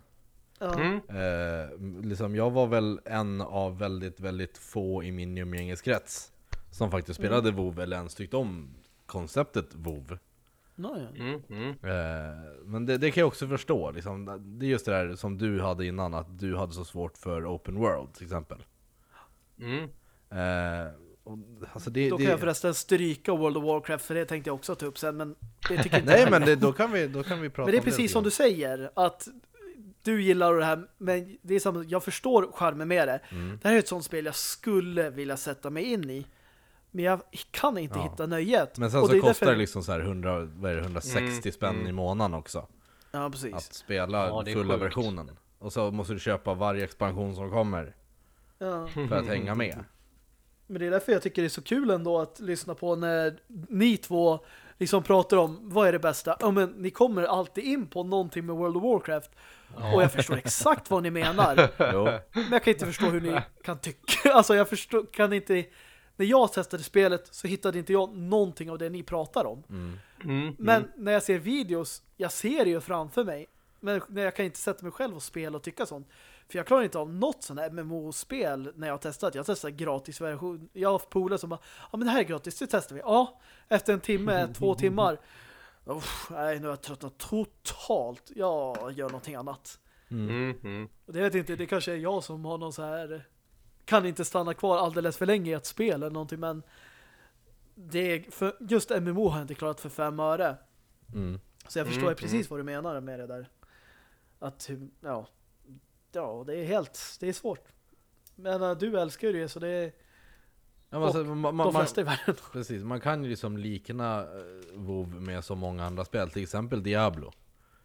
Ja. Mm. Eh, liksom, jag var väl en av väldigt, väldigt få i min umgängeskrets som faktiskt spelade WoW eller ens tyckte om konceptet WoW. Mm, mm. Eh, men det, det kan jag också förstå, liksom. det är just det där som du hade innan, att du hade så svårt för open world till exempel. Mm. Eh, och, alltså det, Då det, kan jag förresten stryka World of Warcraft för det tänkte jag också ta upp sen men det tycker inte Nej men det, då, kan vi, då kan vi prata Men det är precis som du säger att du gillar det här men det är som, jag förstår charmen med det. Mm. Det här är ett sånt spel jag skulle vilja sätta mig in i. Men jag kan inte Ja. hitta nöjet. Men sen Och så är kostar därför- det liksom så här 100, vad är det, 160 Mm, spänn mm. i månaden också. Ja, precis. Att spela Ja, det fulla sjukt. versionen. Och så måste du köpa varje expansion som kommer Ja. för att hänga med. Men det är därför jag tycker det är så kul ändå att lyssna på när ni två liksom pratar om vad är det bästa. Ja, men ni kommer alltid in på någonting med World of Warcraft. Och jag förstår exakt vad ni menar. Jo. Men jag kan inte förstå hur ni kan tycka. Alltså jag förstår, kan inte... När jag testade spelet så hittade inte jag någonting av det ni pratar om. Mm. Mm. Men när jag ser videos, jag ser det ju framför mig. Men när jag kan inte sätta mig själv och spela och tycka sånt. För jag klarar inte av något sånt här MMO-spel när jag har testat. Jag har testat gratis version. Jag har haft polare som bara, ja men det här är gratis, det testar vi. Ja, efter en timme, två timmar. Uff, nej, nu har jag tröttnat totalt. Jag gör någonting annat. Mm. Mm. Och det vet inte, det kanske är jag som har någon så här kan inte stanna kvar alldeles för länge i ett spel eller någonting, men det är, för just MMO har jag inte klarat för fem öre. Mm. Så jag förstår Mm, precis vad du menar med det där. Att, ja, ja, det är helt, det är svårt. Men äh, du älskar ju det, så det är Ja, alltså, man, de man, man, flesta i världen. precis, man kan ju liksom likna eh, WoW med så många andra spel, till exempel Diablo.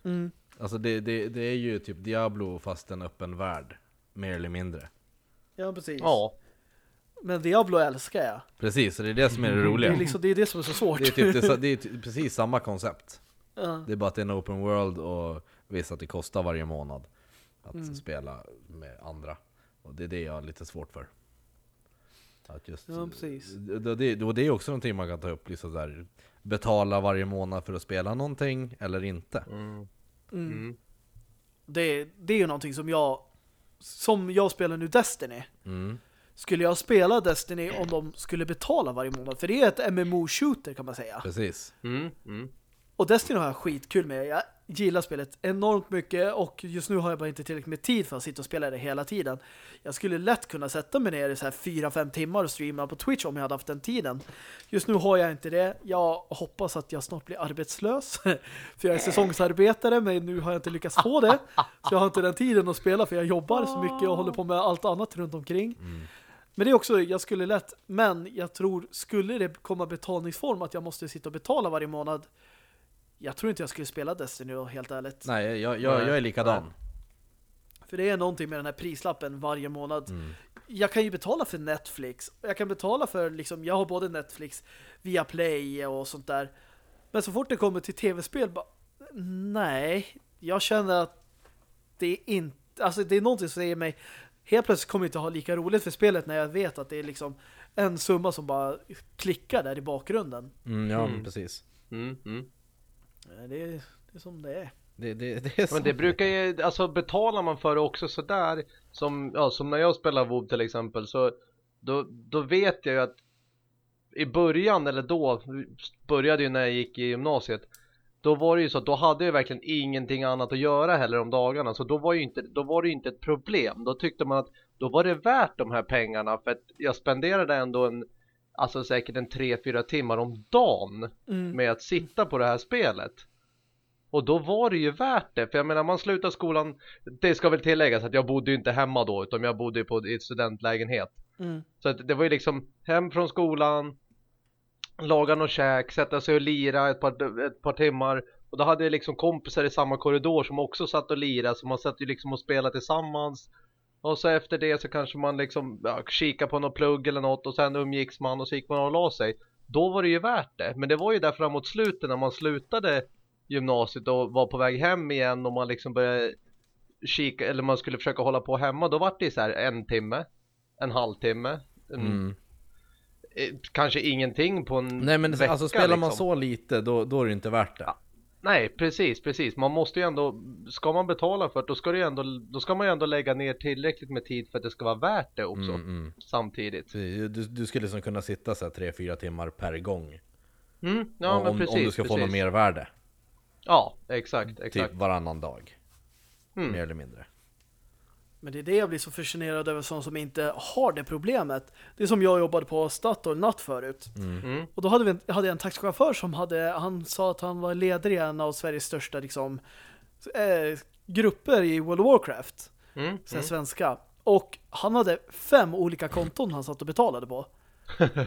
Mm. Alltså det, det, det är ju typ Diablo fast en öppen värld, mer eller mindre. Ja, precis. Ja. Men Diablo älskar jag. Precis, så det är det som är det Det roliga. är, liksom, det är det som är så svårt. Det är, typ, det, är- det är ty- precis samma koncept. ja. Det är bara att det är en open world och visst att det kostar varje månad att Mm. spela med andra. Och det är det jag har lite svårt för. Att just, Ja, precis. Det, det, och det är också någonting man kan ta upp, liksom där, betala varje månad för att spela någonting eller inte. Mm. Mm. Mm. Det, det är ju någonting som jag som jag spelar nu Destiny. Mm. Skulle jag spela Destiny om de skulle betala varje månad? För det är ett MMO-shooter kan man säga. Precis. Mm. Mm. Och Destiny har jag skitkul med. Jag gillar spelet enormt mycket och just nu har jag bara inte tillräckligt med tid för att sitta och spela det hela tiden. Jag skulle lätt kunna sätta mig ner i så här 4-5 timmar och streama på Twitch om jag hade haft den tiden. Just nu har jag inte det. Jag hoppas att jag snart blir arbetslös. För jag är säsongsarbetare men nu har jag inte lyckats få det. Så jag har inte den tiden att spela för jag jobbar så mycket och håller på med allt annat runt omkring. Men det är också, jag skulle lätt, men jag tror, skulle det komma betalningsform att jag måste sitta och betala varje månad jag tror inte jag skulle spela Destiny då, helt ärligt. Nej, jag, jag, jag är likadan. För det är någonting med den här prislappen varje månad. Mm. Jag kan ju betala för Netflix. Jag kan betala för, liksom, jag har både Netflix, via Play och sånt där. Men så fort det kommer till tv-spel, bara, nej. Jag känner att det är inte, alltså det är någonting som säger mig, helt plötsligt kommer jag inte ha lika roligt för spelet när jag vet att det är liksom en summa som bara klickar där i bakgrunden. Mm, ja, Mm. precis. Mm. Det är, det är som det är. Det, det, det är. Men det brukar ju, alltså betalar man för det också sådär som, ja, som när jag spelar WoW till exempel så då, då vet jag ju att i början eller då började ju när jag gick i gymnasiet då var det ju så att då hade jag verkligen ingenting annat att göra heller om dagarna så då var ju inte då var det ju inte ett problem då tyckte man att då var det värt de här pengarna för att jag spenderade ändå en alltså säkert en 3-4 timmar om dagen Mm. med att sitta på det här spelet och då var det ju värt det för jag menar man slutar skolan det ska väl tilläggas att jag bodde ju inte hemma då utan jag bodde ju på i ett studentlägenhet Mm. så att det var ju liksom hem från skolan, laga något käk, sätta sig och lira ett par, ett par timmar. Och då hade jag liksom kompisar i samma korridor som också satt och lirade så man satt ju liksom och spelade tillsammans. Och så efter det så kanske man liksom ja, kika på något plugg eller något och sen umgicks man och så gick man och la sig. Då var det ju värt det. Men det var ju där framåt slutet när man slutade gymnasiet och var på väg hem igen och man liksom började kika eller man skulle försöka hålla på hemma. Då var det så här en timme, en halvtimme, en, Mm. eh, kanske ingenting på en Nej men vecka, alltså spelar man liksom. så lite då, då är det inte värt det. Nej, precis, precis. Man måste ju ändå, ska man betala för det, då ska, det ju ändå, då ska man ju ändå lägga ner tillräckligt med tid för att det ska vara värt det också. Mm, mm. Samtidigt. Du, du skulle liksom kunna sitta så här 3-4 timmar per gång. Mm, ja, men om, precis. om du ska få något precis. mervärde. Ja, exakt, exakt. Typ varannan dag. Mm. Mer eller mindre. Men det är det jag blir så fascinerad över sådana som inte har det problemet. Det är som jag jobbade på Statoil natt förut. Mm. Och då hade vi en, hade jag en taxichaufför som hade, han sa att han var ledare i en av Sveriges största liksom, eh, grupper i World of Warcraft. Mm. Så här svenska. Och han hade fem olika konton han satt och betalade på.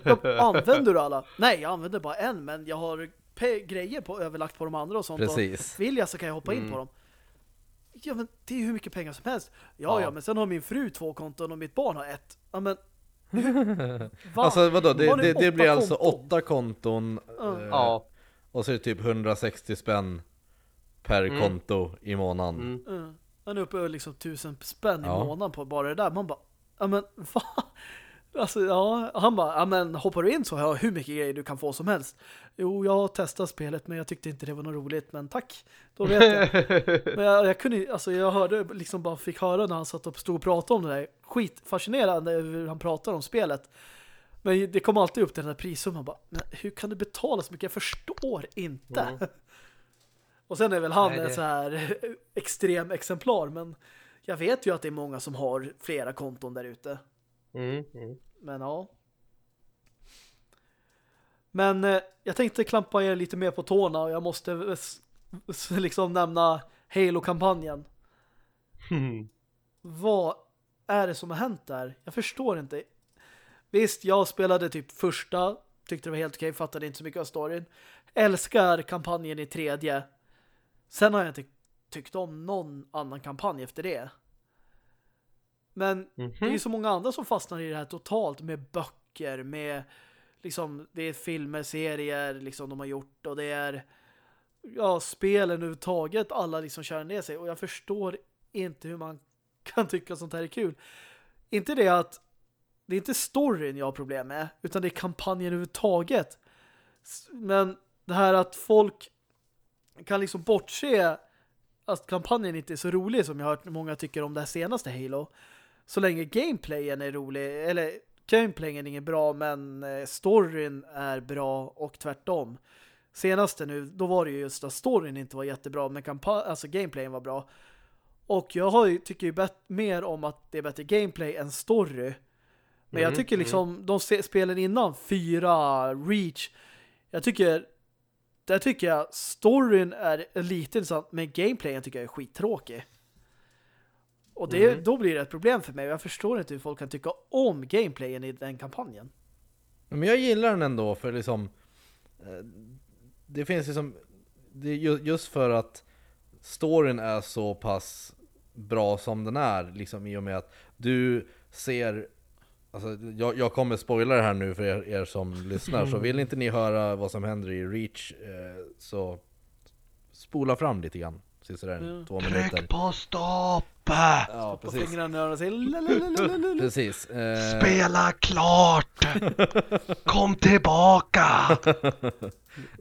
Jag, använder du alla? Nej, jag använder bara en, men jag har grejer på överlagt på de andra och sånt. Precis. Och vill jag så kan jag hoppa in Mm. på dem. Ja, men det är ju hur mycket pengar som helst. Ja, Ja. ja, men sen har min fru två konton och mitt barn har ett. Ja, men... Va? Alltså vadå, det, det, det blir alltså konton? åtta konton eh, Ja. och så är det typ 160 spänn per Mm. konto i månaden. Mm. Mm. Han är uppe i liksom tusen spänn i Ja. månaden på bara det där. Man bara, ja men va? Alltså ja, han bara, ja men hoppar du in så har jag hur mycket grejer du kan få som helst. Jo, jag har testat spelet men jag tyckte inte det var något roligt, men tack. Då vet jag. men jag, jag kunde alltså jag hörde liksom bara fick höra när han satt och stod och pratade om det där. Skitfascinerande hur han pratar om spelet. Men det kom alltid upp den där prissumman bara, hur kan du betala så mycket? Jag förstår inte. Mm. Och sen är väl han Nej, det- en så här extrem exemplar, men jag vet ju att det är många som har flera konton där ute. Mm. Mm. Men ja. Men eh, jag tänkte klampa er lite mer på tårna och jag måste liksom nämna Halo-kampanjen. Mm. Vad är det som har hänt där? Jag förstår inte. Visst, jag spelade typ första, tyckte det var helt okej, fattade inte så mycket av storyn. Älskar kampanjen i tredje. Sen har jag inte tyckt om någon annan kampanj efter det. Men Mhm. det är ju så många andra som fastnar i det här totalt med böcker, med liksom, det är filmer, serier liksom de har gjort och det är ja, spelen överhuvudtaget alla liksom kör ner sig och jag förstår inte hur man kan tycka sånt här är kul. Inte det att det är inte storyn jag har problem med, utan det är kampanjen överhuvudtaget. Men det här att folk kan liksom bortse att kampanjen inte är så rolig som jag har hört många tycker om det här senaste Halo. Så länge gameplayen är rolig, eller gameplayen är bra, men eh, storyn är bra och tvärtom. Senaste nu, då var det ju just att storyn inte var jättebra, men alltså gameplayen var bra. Och jag har ju, tycker ju mer om att det är bättre gameplay än story. Men jag Mm, tycker liksom, de se- spelen innan, fyra, Reach, jag tycker där tycker jag storyn är lite intressant, men gameplayen tycker jag är skittråkig. Och det, Mm. då blir det ett problem för mig. Jag förstår inte hur folk kan tycka om gameplayen i den kampanjen. Men jag gillar den ändå för liksom eh, Det finns liksom det är ju- Just för att Storyn är så pass bra som den är liksom i och med att du ser Alltså, jag, jag kommer spoila det här nu för er, er som lyssnar, så vill inte ni höra vad som händer i Reach eh, så spola fram lite grann, sådär Mm. två minuter. Tryck på stopp! Ja, På precis. fingrarna och säger lalalala. precis. Eh, Spela klart! Kom tillbaka!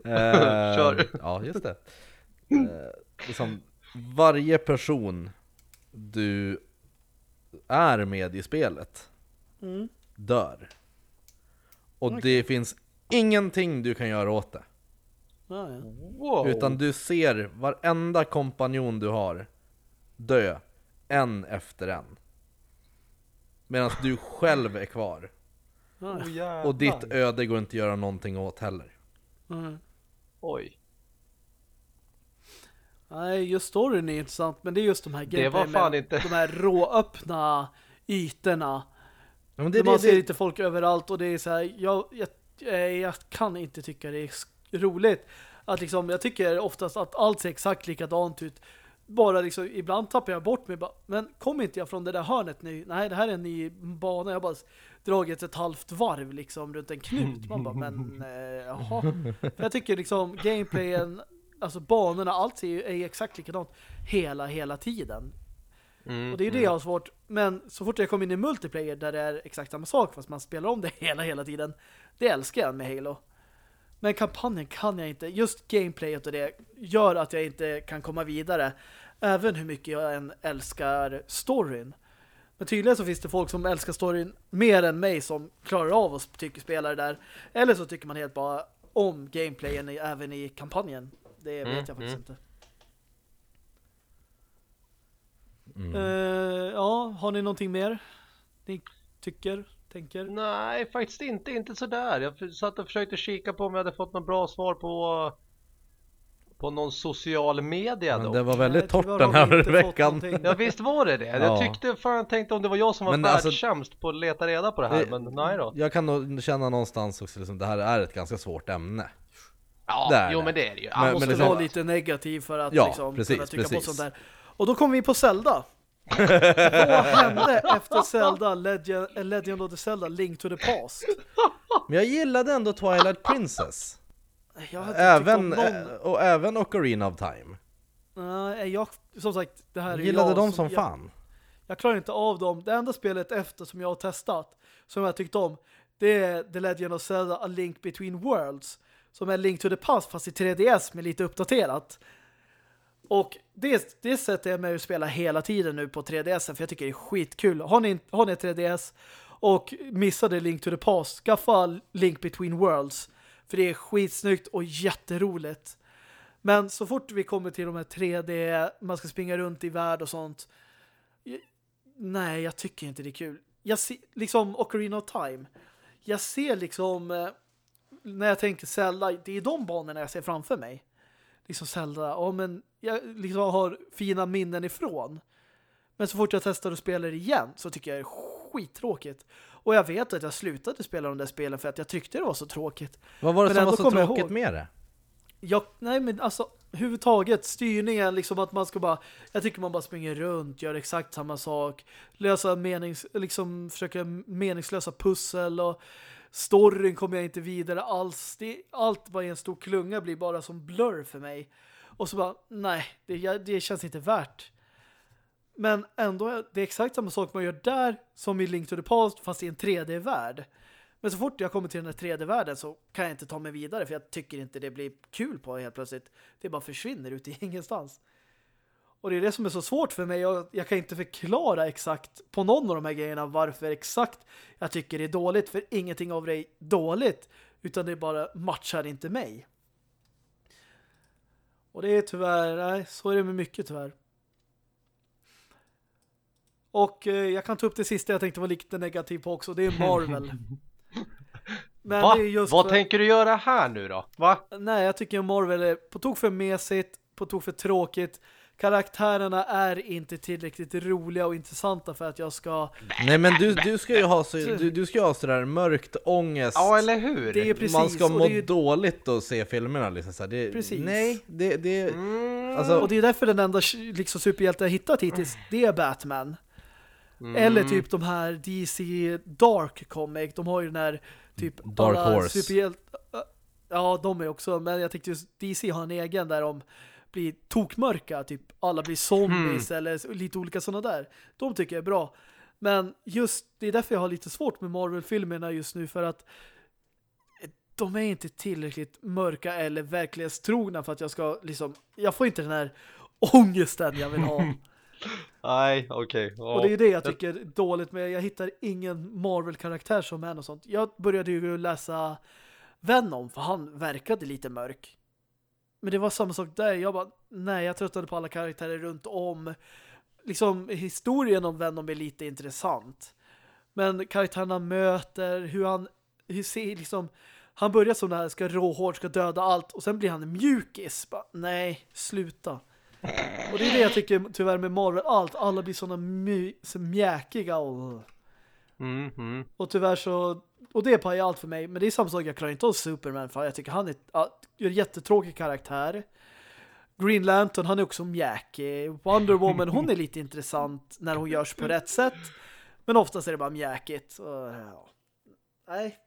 Eh, Kör. Ja, just det. Eh, liksom, varje person du är med i spelet dör. Och det finns ingenting du kan göra åt det. Ja, ja. Wow. Utan du ser varenda kompanjon du har dö, en efter en. Medan du själv är kvar. Oh. Och ditt öde går inte att göra någonting åt heller. Ja. Oj. Nej, just storyn är intressant, men det är just de här fan med inte- de här råöppna ytorna. Ja, men Det, det, man det, ser det, inte folk överallt och det är så här, jag, jag, eh, jag kan inte tycka det är roligt. Att liksom, jag tycker oftast att allt ser exakt likadant ut. Bara liksom, ibland tappar jag bort mig. Bara, men kom inte jag från det där hörnet nu? Nej, det här är en ny bana. Jag har bara dragit ett halvt varv liksom runt en knut. Man bara, men eh, jaha. För jag tycker liksom gameplayen, alltså banorna, allt ser ju, är ju exakt likadant hela, hela tiden. Mm, Och det är det jag har svårt. Men så fort jag kommer in i multiplayer där det är exakt samma sak fast man spelar om det hela hela tiden. Det älskar jag med Halo. Men kampanjen kan jag inte. Just gameplayet och det gör att jag inte kan komma vidare. Även hur mycket jag än älskar storyn. Men tydligen så finns det folk som älskar storyn mer än mig som klarar av att tycka spela det där. Eller så tycker man helt bara om gameplayen även i kampanjen. Det vet Mm, jag faktiskt mm. inte. mm. Eh, ja, har ni någonting mer? Ni tycker, tänker? Nej, faktiskt inte. Inte sådär. Jag satt och försökte kika på om jag hade fått något bra svar på på någon social media Men då. det var väldigt Nej, torrt den här veckan. Ja visst var det det. Jag Ja. tyckte fan jag tänkte om det var jag som var alltså- världssämst på att leta reda på det här. Men nej då. Jag kan nog känna någonstans också liksom, det här är ett ganska svårt ämne. Ja, det jo det. men det är det ju. Man måste liksom- vara lite negativ för att Ja, liksom, precis, kunna tycka på precis. sånt där. Och då kommer vi på Zelda. Vad hände efter Zelda, Legend, eh, Legend of the Zelda, Link to the Past? Men jag gillade ändå Twilight Princess. Även, någon... eh, och även Ocarina of Time. Nej, jag, som sagt, det här är gillade jag dem som jag, fan. Jag klarar inte av dem. Det enda spelet efter som jag har testat, som jag tyckt om, det är The Legend of Zelda A Link Between Worlds. Som är Link to the Past fast i 3DS med lite uppdaterat. Och det, det sätter jag mig att spela hela tiden nu på 3DS för jag tycker det är skitkul. Har ni, har ni 3DS och missade Link to the Past, skaffa Link Between Worlds. För det är skitsnyggt och jätteroligt. Men så fort vi kommer till de här 3D, man ska springa runt i värld och sånt. Nej, jag tycker inte det är kul. Jag ser, liksom Ocarina of Time. Jag ser liksom eh, när jag tänker Zelda, det är de banorna jag ser framför mig. Liksom Zelda, ja men jag liksom har fina minnen ifrån. Men så fort jag testar och spelar igen så tycker jag det är skittråkigt. Och jag vet att jag slutade spela de där spelen för att jag tyckte det var så tråkigt. Vad var det Men som var så tråkigt med det? Jag, nej men alltså huvudtaget styrningen liksom att man ska bara jag tycker man bara springer runt, gör exakt samma sak lösa menings liksom försöka meningslösa pussel och storyn kommer jag inte vidare alls det, allt bara i en stor klunga blir bara som blur för mig och så bara nej, det, det känns inte värt men ändå det är exakt samma sak man gör där som i Link to the Past fast i en 3D-värld men så fort jag kommer till den här 3D-världen så kan jag inte ta mig vidare för jag tycker inte det blir kul på helt plötsligt. Det bara försvinner ut i ingenstans. Och det är det som är så svårt för mig. Jag, jag kan inte förklara exakt på någon av de här grejerna varför exakt jag tycker det är dåligt. För ingenting av det är dåligt. Utan det bara matchar inte mig. Och det är tyvärr, nej, så är det med mycket tyvärr. Och eh, jag kan ta upp det sista jag tänkte vara lite negativ på också. Det är Marvel. Men Va? just Vad tänker du göra här nu då? Va? Nej, jag tycker Marvel är på tok för mesigt, på tok för tråkigt. Karaktärerna är inte tillräckligt roliga och intressanta för att jag ska... Nej men du, du ska ju ha, så, du, du ska ju ha sådär mörkt ångest. Ja, eller hur? Det är precis, Man ska må det är ju- dåligt och se filmerna liksom så här. det, Precis. Nej, det, det Mm. alltså, Och det är därför den enda liksom, superhjälte jag hittat hittills, det är Batman. Eller typ de här DC Dark Comic, de har ju den här typ Dark Horse. superhjälte... Ja, de är också, men jag tyckte just DC har en egen där de blir tokmörka, typ alla blir zombies eller lite olika sådana där. De tycker jag är bra. Men just, det är därför jag har lite svårt med Marvel-filmerna just nu för att de är inte tillräckligt mörka eller verklighetstrogna för att jag ska liksom, jag får inte den här ångesten jag vill ha. Nej, okej. Ja. Och det är det jag tycker är dåligt med. Jag hittar ingen Marvel-karaktär som är något sånt. Jag började ju läsa Venom, för han verkade lite mörk. Men det var samma sak där. Jag bara, nej, jag tröttnade på alla karaktärer runt om. Liksom, historien om Venom är lite intressant. Men karaktärerna möter, hur han hur ser liksom han börjar som här, ska råhårt, ska döda allt och sen blir han mjukis. Bara, nej, sluta. Och det är det jag tycker tyvärr med Marvel, allt, alla blir sådana så mjäkiga och... Mm, mm. Och tyvärr så... Och det pajar allt för mig. Men det är samma sak, jag klarar inte av Superman för jag tycker han är en jättetråkig karaktär. Green Lantern, han är också mjäkig. Wonder Woman, hon är lite intressant när hon görs på rätt sätt. Men oftast är det bara mjäkigt. Och, ja. Nej.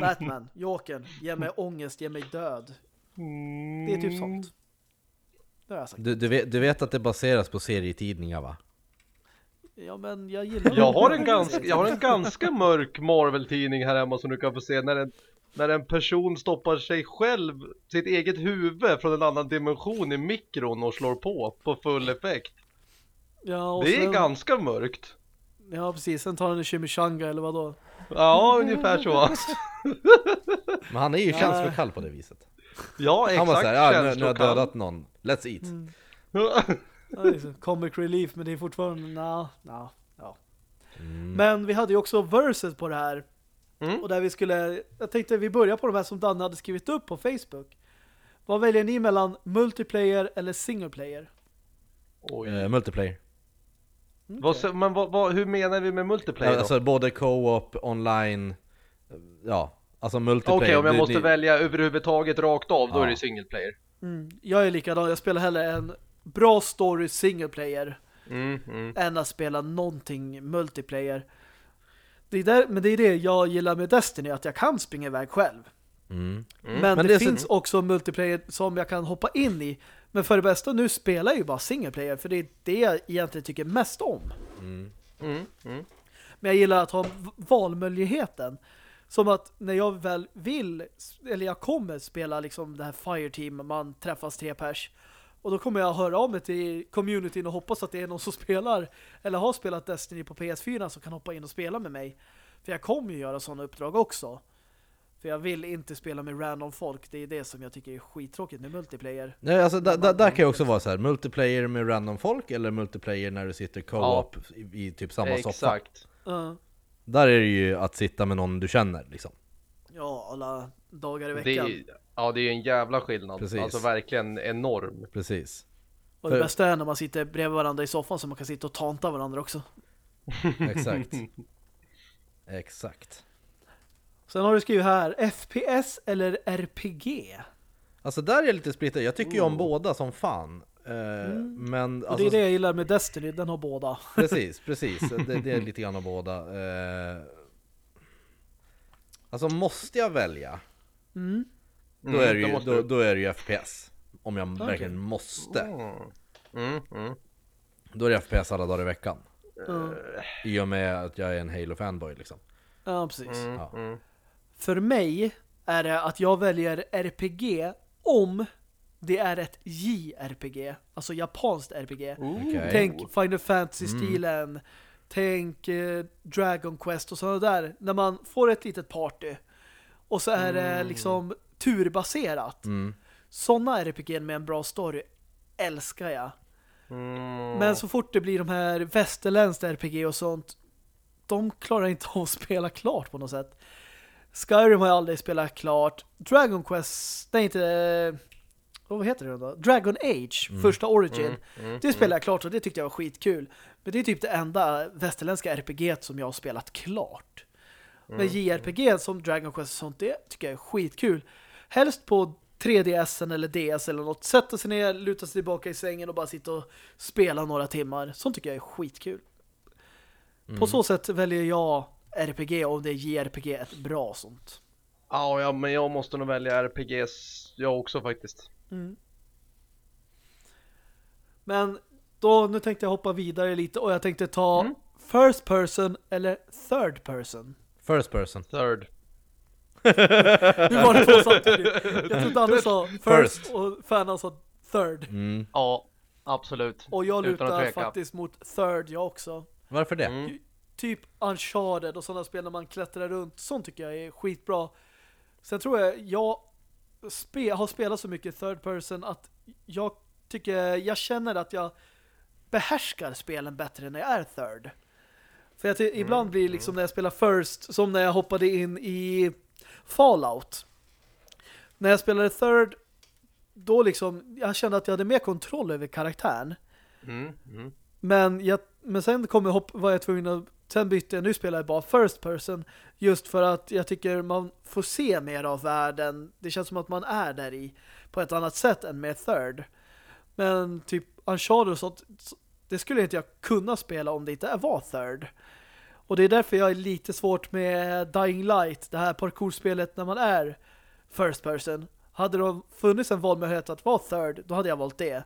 Batman, Jokern, ge mig ångest, ge mig död. Det är typ sånt. Det har jag sagt. Du, du, vet, du vet att det baseras på serietidningar va? Ja, men jag gillar Jag har en ganska, jag har en ganska mörk Marvel-tidning här hemma som du kan få se när en, när en person stoppar sig själv, sitt eget huvud från en annan dimension i mikron och slår på på full effekt. Ja, och Det är sen, ganska mörkt. Ja, precis. Sen tar han en chimichanga eller vad då? Ja, ungefär så. Men han är ju känslokall på det viset. Ja, exakt. Han var såhär, ja, nu, nu har jag dödat någon, let's eat. Mm. Comic relief, men det är fortfarande na, na, ja. Mm. Men vi hade ju också verses på det här. Mm. Och där vi skulle, jag tänkte vi börjar på de här som Danne hade skrivit upp på Facebook. Vad väljer ni mellan multiplayer eller single player? Oj. Eh, multiplayer. Vad, sä- men vad, vad, hur menar vi med multiplayer då? Alltså både co-op, online, eh, ja. Alltså Okej, multiplayer. om jag måste det- välja överhuvudtaget rakt av, då Ja. är det single player. Mm. Jag är likadan, jag spelar hellre en bra story single player Mm, mm. än att spela någonting multiplayer. Det är där, men det är det jag gillar med Destiny, att jag kan springa iväg själv. Mm. Men, Men det, det är så- finns också multiplayer som jag kan hoppa in i. Men för det bästa nu spelar jag ju bara single player, för det är det jag egentligen tycker mest om. Mm. Mm, mm. Men jag gillar att ha valmöjligheten. Som att när jag väl vill, eller jag kommer spela liksom det här Fireteam, man träffas tre pers. Och då kommer jag höra av mig till communityn och hoppas att det är någon som spelar, eller har spelat Destiny på PS4 som kan hoppa in och spela med mig. För jag kommer ju göra sådana uppdrag också. För jag vill inte spela med random folk. Det är det som jag tycker är skittråkigt med multiplayer. Nej, alltså, där, kan jag också vara så här. multiplayer med random folk eller multiplayer när du sitter co-op i, i typ samma soffa. Exakt. Uh, Där är det ju att sitta med någon du känner liksom. ja, alla dagar i Det veckan. är, ja, det är en jävla skillnad. Precis. Alltså verkligen enorm. Precis. Och det för- bästa är när man sitter bredvid varandra i soffan så man kan sitta och tanta varandra också. Exakt. Exakt. Sen har du skrivit här, FPS eller RPG? Alltså där är jag lite splittrad. Jag tycker ju om båda som fan. Eh, Men Mm. Och alltså, det är det jag gillar med Destiny, den har båda. precis, precis. Det, det är lite grann av båda. Eh, Alltså måste jag välja, Mm. Då är det ju, då, du. då är det ju FPS. Om jag verkligen måste. Mm. Mm, mm. Då är det FPS alla dagar i veckan. Ja, I och med att jag är en Halo-fanboy liksom. ja precis. Mm, Ja. mm. För mig är det att jag väljer RPG om det är ett JRPG, alltså japanskt RPG. Okej. Tänk Final Fantasy-stilen, tänk eh, Dragon Quest och sådana där. När man får ett litet party och så är det liksom turbaserat. Mm. Sådana RPG med en bra story älskar jag. Mm. Men så fort det blir de här västerländskt RPG och sånt de klarar inte av att spela klart på något sätt. Skyrim har jag aldrig spelat klart. Dragon Quest, nej inte eh, vad heter det då? Dragon Age, första Origin. mm, det spelade jag klart och det tyckte jag var skitkul. Men det är typ det enda västerländska RPG som jag har spelat klart. Men JRPG som Dragon Quest och sånt, det tycker jag är skitkul. Helst på 3DSen eller DS eller något. Sätta sig ner, luta sig tillbaka i sängen och bara sitta och spela några timmar. Sånt tycker jag är skitkul. På så sätt väljer jag RPG och det är JRPG ett bra sånt. Ja, ja, men jag måste nog välja RPGs jag också faktiskt. Men då, nu tänkte jag hoppa vidare lite och jag tänkte ta first person eller third person. First person. Third. Nu var det två samtidigt. Jag trodde Anders sa first, First. och fanen sa third. Mm. Ja, absolut. Och jag Utan att lutar faktiskt mot third jag också. Varför det? Mm. Typ Uncharted och sådana spel när man klättrar runt. Sånt tycker jag är skitbra. Sen tror jag jag spe, har spelat så mycket third person att jag tycker, jag känner att jag behärskar spelen bättre när jag är third. För jag mm. ibland blir liksom när jag spelar first som när jag hoppade in i Fallout. När jag spelade third då liksom, jag kände att jag hade mer kontroll över karaktären. Mm, mm. Men, jag, men sen kom jag hopp, var jag tvungen att sen bytte jag, nu spelar jag bara first person just för att jag tycker man får se mer av världen. Det känns som att man är där i på ett annat sätt än med third. Men typ Uncharted och sånt, det skulle inte jag kunna spela om det inte var third. Och det är därför jag är lite svårt med Dying Light, det här parkourspelet när man är first person. Hade det funnits en valmöjlighet att vara third, då hade jag valt det.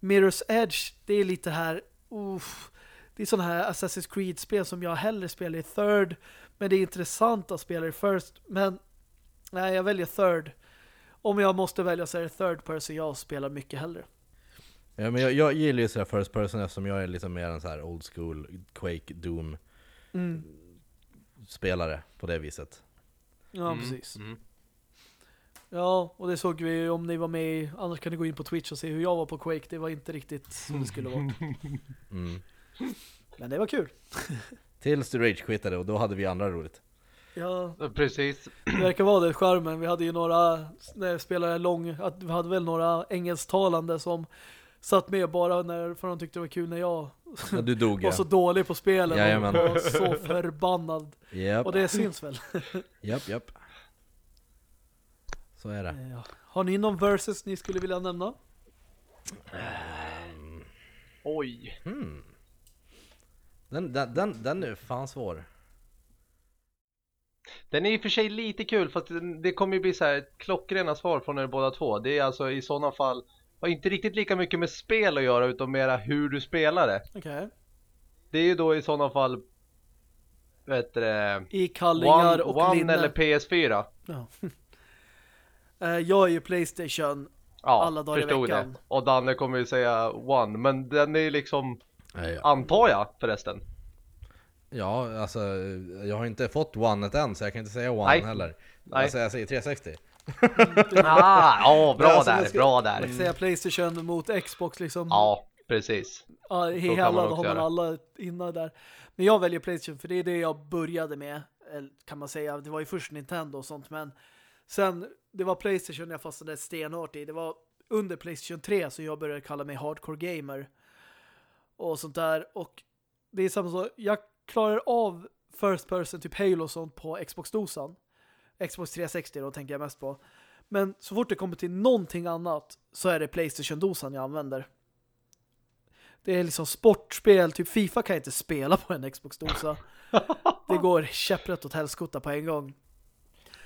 Mirror's Edge, det är lite här uff, det är sådana här Assassin's Creed-spel som jag hellre spelar i third, men det är intressant att spela i first, men nej, jag väljer third. Om jag måste välja så är det third person jag spelar mycket hellre. Ja, men jag, jag gillar ju sådär first person eftersom jag är lite mer en så här old school Quake, Doom mm. spelare på det viset. Ja, mm. precis. Mm. Ja, och det såg vi om ni var med annars kan ni gå in på Twitch och se hur jag var på Quake. Det var inte riktigt som det skulle vara. Mm. Men det var kul. Tills du ragequittade och då hade vi andra roligt. Ja, precis. Det verkar vara det skärmen. Vi hade ju några när jag spelade lång, att vi hade väl några engelsktalande som satt med bara när, för de tyckte det var kul när jag ja, du dog, var ja. så dålig på spelen Jajamän. och var så förbannad. Yep. Och det syns väl. Japp, japp. Så är det. Ja. Har ni någon versus ni skulle vilja nämna? Um, oj. Hmm. Den, den, den, den är fan svår. Den är i och för sig lite kul för att det kommer ju bli så här klockrena svar från er båda två. Det är alltså i sådana fall har inte riktigt lika mycket med spel att göra utan mera hur du spelar det. Okej. Okay. Det är ju då i sådana fall vet det, I kallingar one, och One linne. eller PS4. Ja. Eh, jag är ju Playstation ja, alla dagar i veckan. Det. Och Danne kommer ju säga One, men den är ju liksom Nej, ja. antar jag förresten. Ja, alltså jag har inte fått One än så jag kan inte säga One Nej. heller. Nej. Alltså jag säger 360. Ah, oh, bra alltså, där, ska, bra där. Jag säga Playstation mot Xbox liksom. Ja, precis. Ja, hela har man alla innan där. Men jag väljer Playstation för det är det jag började med. Kan man säga. Det var ju först Nintendo och sånt men sen det var Playstation jag fastnade stenhårt i. Det var under Playstation 3 så jag började kalla mig hardcore gamer. Och sånt där. Och det är samma sak. Jag klarar av first person typ Halo och sånt på Xbox-dosan. Xbox 360 då tänker jag mest på. Men så fort det kommer till någonting annat så är det Playstation-dosan jag använder. Det är liksom sportspel, typ FIFA kan jag inte spela på en Xbox-dosa. det går käpprätt åt helskotta på en gång.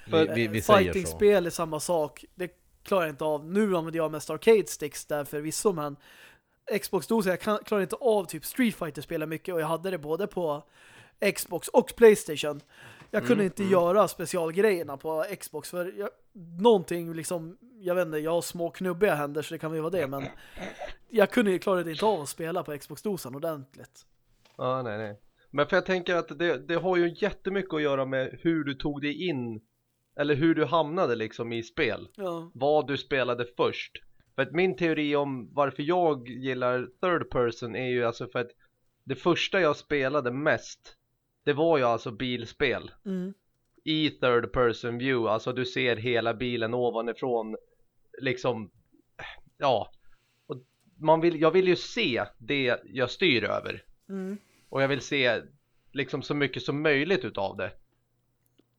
Vi, vi, vi Fighting-spel är samma sak. Det klarar jag inte av. Nu använder jag mest arcade sticks där förvisso, men Xbox-dosa, jag kan, klarar inte av typ Street Fighter spela mycket och jag hade det både på Xbox och Playstation. Jag kunde mm, inte mm. göra specialgrejerna på Xbox för jag, någonting liksom, jag vet inte, jag har små knubbiga händer så det kan ju vara det, men jag kunde klarade inte av att spela på Xbox-dosan ordentligt. Ja, nej, nej. Men för jag tänker att det, det har ju jättemycket att göra med hur du tog dig in eller hur du hamnade liksom i spel. Ja. Vad du spelade först. För att min teori om varför jag gillar third person är ju alltså för att det första jag spelade mest det var ju alltså bilspel. Mm. I third person view, alltså du ser hela bilen ovanifrån liksom ja. Och man vill, jag vill ju se det jag styr över. Mm. Och jag vill se liksom så mycket som möjligt utav det.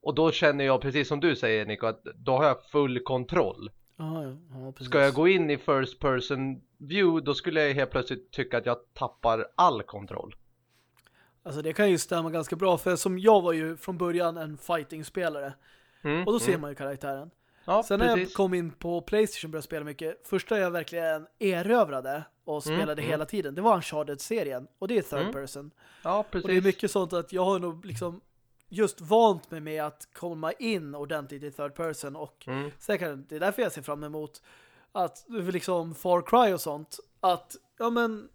Och då känner jag precis som du säger Nico att då har jag full kontroll. Ah, ja. Ja, Ska jag gå in i first person view då skulle jag helt plötsligt tycka att jag tappar all kontroll. Alltså det kan ju stämma ganska bra för som jag var ju från början en fighting-spelare. Mm, och då ser mm. man ju karaktären. Ja, Sen precis. när jag kom in på Playstation och började spela mycket, första jag verkligen erövrade och mm, spelade mm, hela tiden, det var Uncharted-serien. Och det är third mm. person. Ja, precis. Och det är mycket sånt att jag har nog liksom just vant mig med att komma in ordentligt i third person och mm. säkert, det är därför jag ser fram emot att liksom Far Cry och sånt att, ja men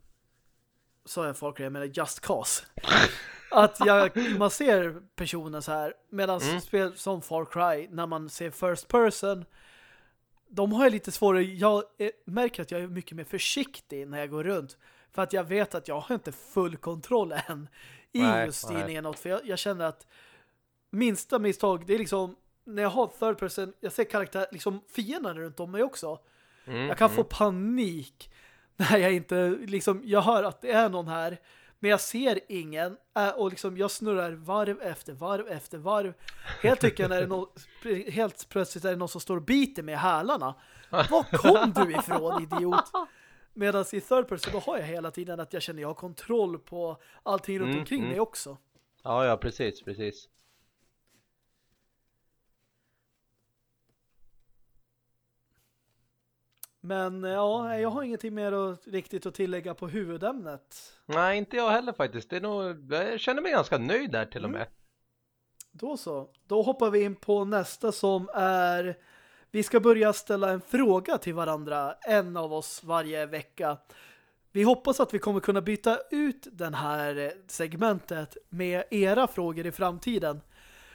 sa jag Far Cry, jag menar Just Cause att jag, man ser personen så här medan Mm. spel som Far Cry när man ser first person de har jag lite svårare jag eh, märker att jag är mycket mer försiktig när jag går runt för att jag vet att jag har inte full kontroll än i Nej, just styrningen för jag, jag känner att minsta misstag det är liksom när jag har third person jag ser karaktär liksom fienden runt om mig också Mm, jag kan mm. få panik när jag inte, liksom, jag hör att det är någon här men jag ser ingen äh, och liksom jag snurrar varv efter varv efter varv. Helt tycker jag när det är någon, helt plötsligt är det någon som står och biter med hälarna. Var kom du ifrån, idiot? Medan i third person då har jag hela tiden att jag känner jag har kontroll på allting runt Mm, omkring mm. mig också. Ja, ja, precis, precis. Men ja, jag har ingenting mer att, riktigt att tillägga på huvudämnet. Nej, inte jag heller faktiskt. Det är nog, jag känner mig ganska nöjd där till och med. Då så. Då hoppar vi in på nästa som är vi ska börja ställa en fråga till varandra, en av oss varje vecka. Vi hoppas att vi kommer kunna byta ut den här segmentet med era frågor i framtiden.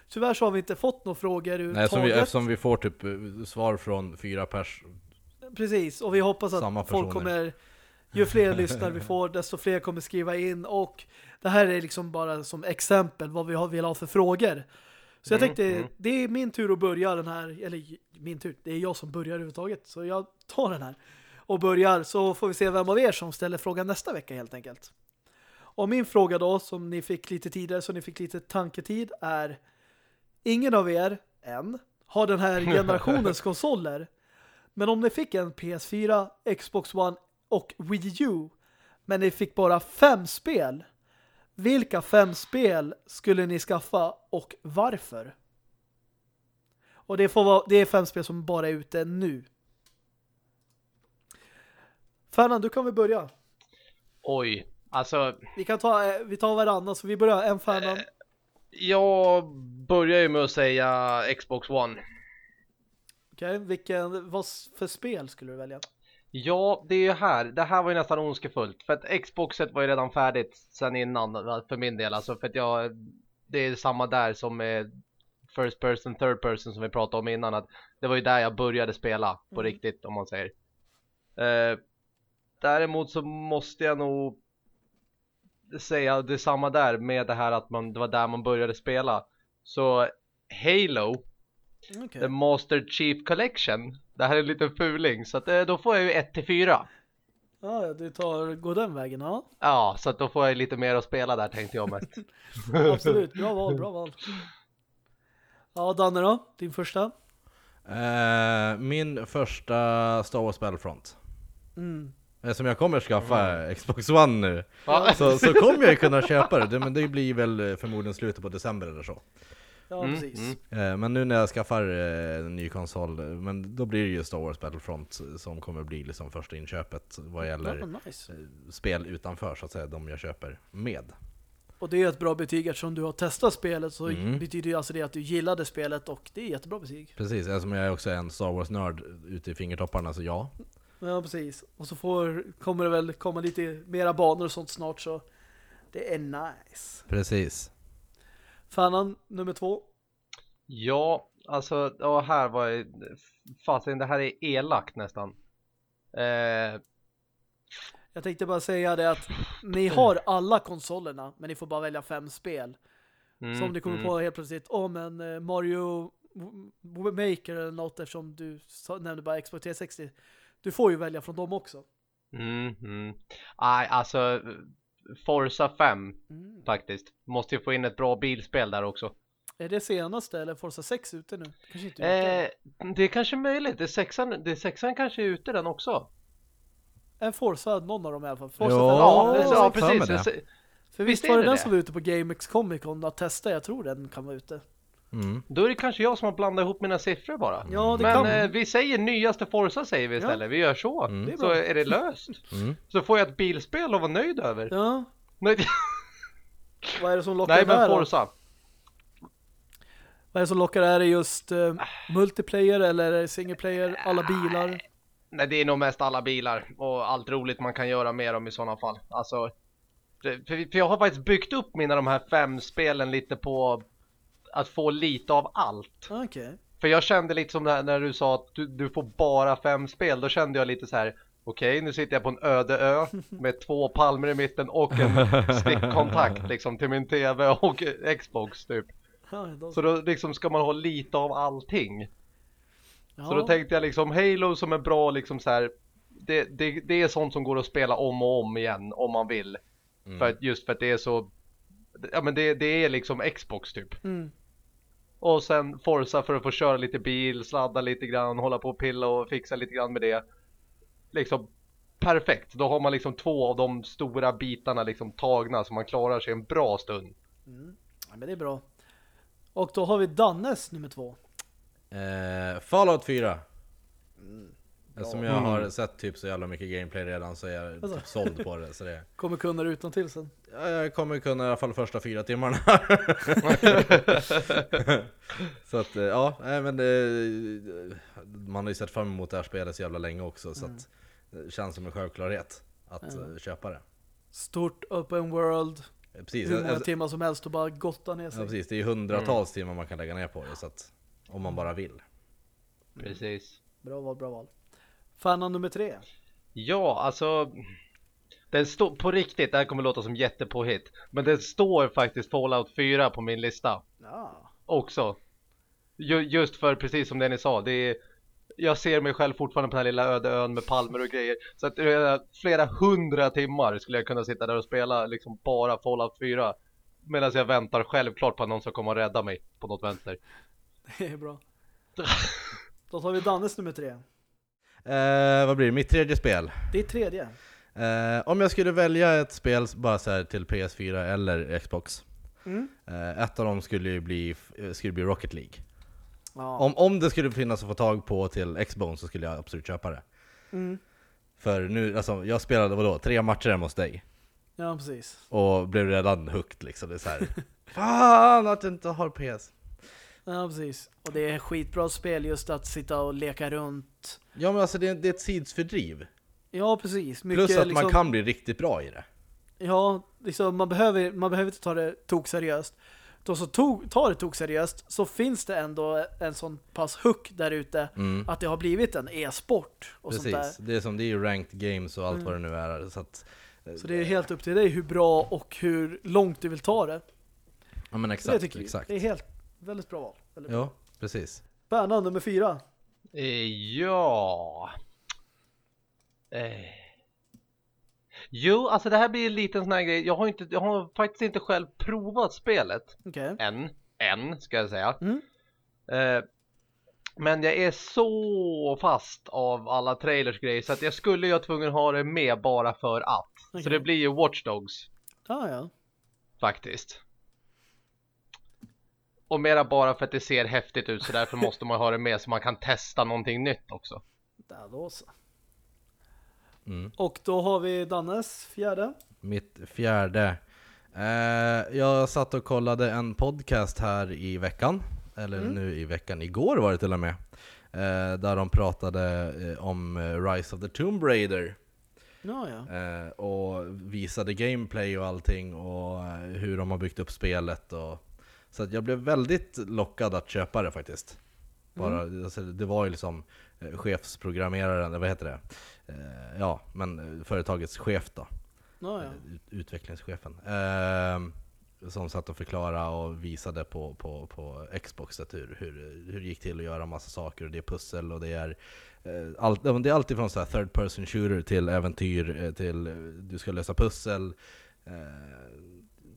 Tyvärr så har vi inte fått några frågor Nej, som vi, eftersom vi får typ eh, svar från fyra pers. Precis, och vi hoppas att folk kommer ju fler lyssnare vi får, desto fler kommer skriva in och det här är liksom bara som exempel vad vi har vill ha för frågor. Så jag Mm, tänkte, mm. det är min tur att börja den här, eller min tur, det är jag som börjar överhuvudtaget, så jag tar den här och börjar, så får vi se vem av er som ställer frågan nästa vecka helt enkelt. Och min fråga då, som ni fick lite tidigare, så ni fick lite tanketid, är ingen av er, än, har den här generationens konsoler. Men om ni fick en PS4, Xbox One och Wii U, men ni fick bara fem spel, vilka fem spel skulle ni skaffa och varför? Och det, får vara, det är fem spel som bara är ute nu. Fernand, du kan väl börja. Oj, alltså Vi kan ta, eh, vi tar varannan, så vi börjar en Fernand. jag börjar ju med att säga Xbox One. Okej, vilken, vad för spel skulle du välja? Ja, det är ju här. Det här var ju nästan ondskefullt. För att Xboxet var ju redan färdigt sen innan för min del. Alltså för att jag, det är samma där som med first person, third person som vi pratade om innan. Att det var ju där jag började spela på Mm. riktigt om man säger. Eh, däremot så måste jag nog säga detsamma där med det här att man, det var där man började spela. Så Halo Okej. The Master Chief Collection. Det här är en liten fuling så att, eh, då får jag ju 1 till 4. Ja, du tar, går den vägen, ja. Ja, så att då får jag lite mer att spela där tänkte jag mest. Absolut, bra val, bra val. Ja, Danne då? Din första? Eh, min första Star Wars Battlefront. Mm. Eftersom jag kommer skaffa Xbox One nu, Ja. så, så kommer jag kunna köpa det. det. Men det blir väl eh, förmodligen slutet på december eller så. Ja, Mm, precis. mm. Eh, Men nu när jag skaffar eh, en ny konsol, men då blir det ju Star Wars Battlefront som kommer bli liksom första inköpet vad gäller Ja, nice. eh, spel utanför så att säga, de jag köper med. Och det är ett bra betyg eftersom du har testat spelet så Mm. betyder ju alltså det att du gillade spelet och det är jättebra betyg. Precis, eftersom jag är också en Star Wars-nörd ute i fingertopparna, så ja. Ja, precis. Och så får, kommer det väl komma lite mera banor och sånt snart så det är nice. Precis. Fanan, nummer två. Ja, alltså ja, här var jag, fasen det här är elakt nästan. Eh, Jag tänkte bara säga det att ni har alla konsolerna men ni får bara välja fem spel. mm, Som du kommer mm. på helt plötsligt, åh men eh, Mario Maker eller något eftersom du nämnde bara Xbox 360. Du får ju välja från dem också. Mm, mm. Nej, alltså Forza 5 Mm. faktiskt. Måste ju få in ett bra bilspel där också. Är det senaste eller Forza 6 ute nu? Kanske inte ute. Eh, det är kanske möjligt. Det är sexan, det är sexan kanske är ute den också. En Forza, någon av dem i alla fall. Forza Ja, 5. Ja, ja precis. För visst visst var det det den som var ute på GameX Comic Con att testa? Jag tror den kan vara ute. Mm. Då är det kanske jag som har blandat ihop mina siffror bara. Ja, det Men kan eh, vi säger nyaste Forza säger vi istället. Vi gör så. Mm. Det är Så är det löst. Mm. Så får jag ett bilspel att vara nöjd över. Ja, Nej, vad är det som lockar Nej men då? Forza. Vad är det som lockar? Är det just eh, multiplayer eller är det single player? Alla bilar? Nej det är nog mest alla bilar och allt roligt man kan göra med dem i sådana fall. Alltså För, för jag har faktiskt byggt upp mina de här fem spelen lite på att få lite av allt. Okay. För jag kände lite som när, när du sa att du, du, får bara fem spel. Då kände jag lite så här. Okej, okay, nu sitter jag på en öde ö med två palmer i mitten och en stickkontakt liksom till min tv och Xbox typ. Så då liksom ska man ha lite av allting. Ja. Så då tänkte jag liksom Halo som är bra liksom så här. Det, det, det är sånt som går att spela om och om igen om man vill. Mm. För att, just för att det är så Ja men det, det är liksom Xbox typ. Mm. Och sen Forza för att få köra lite bil, sladda lite grann, hålla på och pilla och fixa lite grann med det. Liksom perfekt. Då har man liksom två av de stora bitarna liksom tagna så man klarar sig en bra stund. Mm. Ja, men det är bra. Och då har vi Dannes nummer två. Eh, Fallout 4. Mm. Eftersom jag har mm. sett typ så jävla mycket gameplay redan så är jag alltså. typ såld på det. Så det... Kommer kunna det utan till sen? Ja, jag kommer kunna i alla fall första fyra timmarna. så att, eh, ja, nej men det, man har ju sett fram emot det här spelet så jävla länge också. Så att det känns som en självklarhet att mm. köpa det. Stort open world. Precis. Hur många timmar som helst och bara gotta ner sig. Ja, precis. Det är ju hundratals mm. timmar man kan lägga ner på det. Så att, om man bara vill. Precis. Bra val, bra val. Fanan nummer tre. Ja, alltså den står på riktigt, det här kommer låta som jättepåhitt Men det står faktiskt Fallout 4 på min lista. Ja. Också. Just för precis som det ni sa det är, Jag ser mig själv fortfarande på den här lilla öde ön med palmer och grejer. Så att eh, flera hundra timmar skulle jag kunna sitta där och spela liksom bara Fallout 4 Medan jag väntar självklart på att någon ska komma och rädda mig på något vänster. Det är bra. Då tar vi Dannes nummer tre Eh, vad blir det? Mitt tredje spel? Det är tredje. Eh, om jag skulle välja ett spel bara så till PS4 eller Xbox. Mm. Eh, ett av dem skulle ju bli, skulle bli Rocket League. Ja. Om, om det skulle finnas att få tag på till Xbox så skulle jag absolut köpa det. Mm. För nu, alltså jag spelade vadå, tre matcher hemma hos dig. Ja precis. Och blev redan hooked liksom. Det är så här. Fan att du inte har PS. Ja, precis. Och det är skitbra spel just att sitta och leka runt. Ja, men alltså det är, det är ett sidsfördriv. Ja, precis. Mycket, Plus att liksom, man kan bli riktigt bra i det. Ja, liksom, man, behöver, man behöver inte ta det tok seriöst. Då så tog, tar det tok seriöst så finns det ändå en sån pass hook där ute mm. att det har blivit en e-sport och Precis. sånt där. Det är som det är ranked games och allt mm. vad det nu är. Så, att, så det är helt upp till dig hur bra och hur långt du vill ta det. Ja men exakt, det exakt. Det är helt Väldigt bra val. Väldigt ja, precis. Berna, nummer fyra. Eh, ja. Eh. Jo, alltså det här blir en liten sån här grej. Jag har, inte, jag har faktiskt inte själv provat spelet. Okay. Än. Än, ska jag säga. Mm. Eh, men jag är så fast av alla trailers grejer så att jag skulle ju ha tvungen ha det med bara för att. Okay. Så det blir ju Watch Dogs. Ah, ja. Faktiskt. Och mera bara för att det ser häftigt ut så därför måste man ha det med så man kan testa någonting nytt också. Där då så. Mm. Och då har vi Dannes fjärde. Mitt fjärde. Eh, jag satt och kollade en podcast här i veckan. Eller mm. nu i veckan, igår var det till och med. Eh, där de pratade eh, om eh, Rise of the Tomb Raider. Ja, ja. Eh, och visade gameplay och allting och eh, hur de har byggt upp spelet och så att jag blev väldigt lockad att köpa det faktiskt. Bara, mm. alltså, det var ju liksom eh, chefsprogrammeraren, vad heter det? Eh, ja, men eh, företagets chef då. Oh, ja. Utvecklingschefen. Eh, som satt och förklarade och visade på, på, på Xbox hur, hur, hur det gick till att göra massa saker. Och det är pussel och det är allt, det är allt ifrån så third person shooter till äventyr till du ska lösa pussel.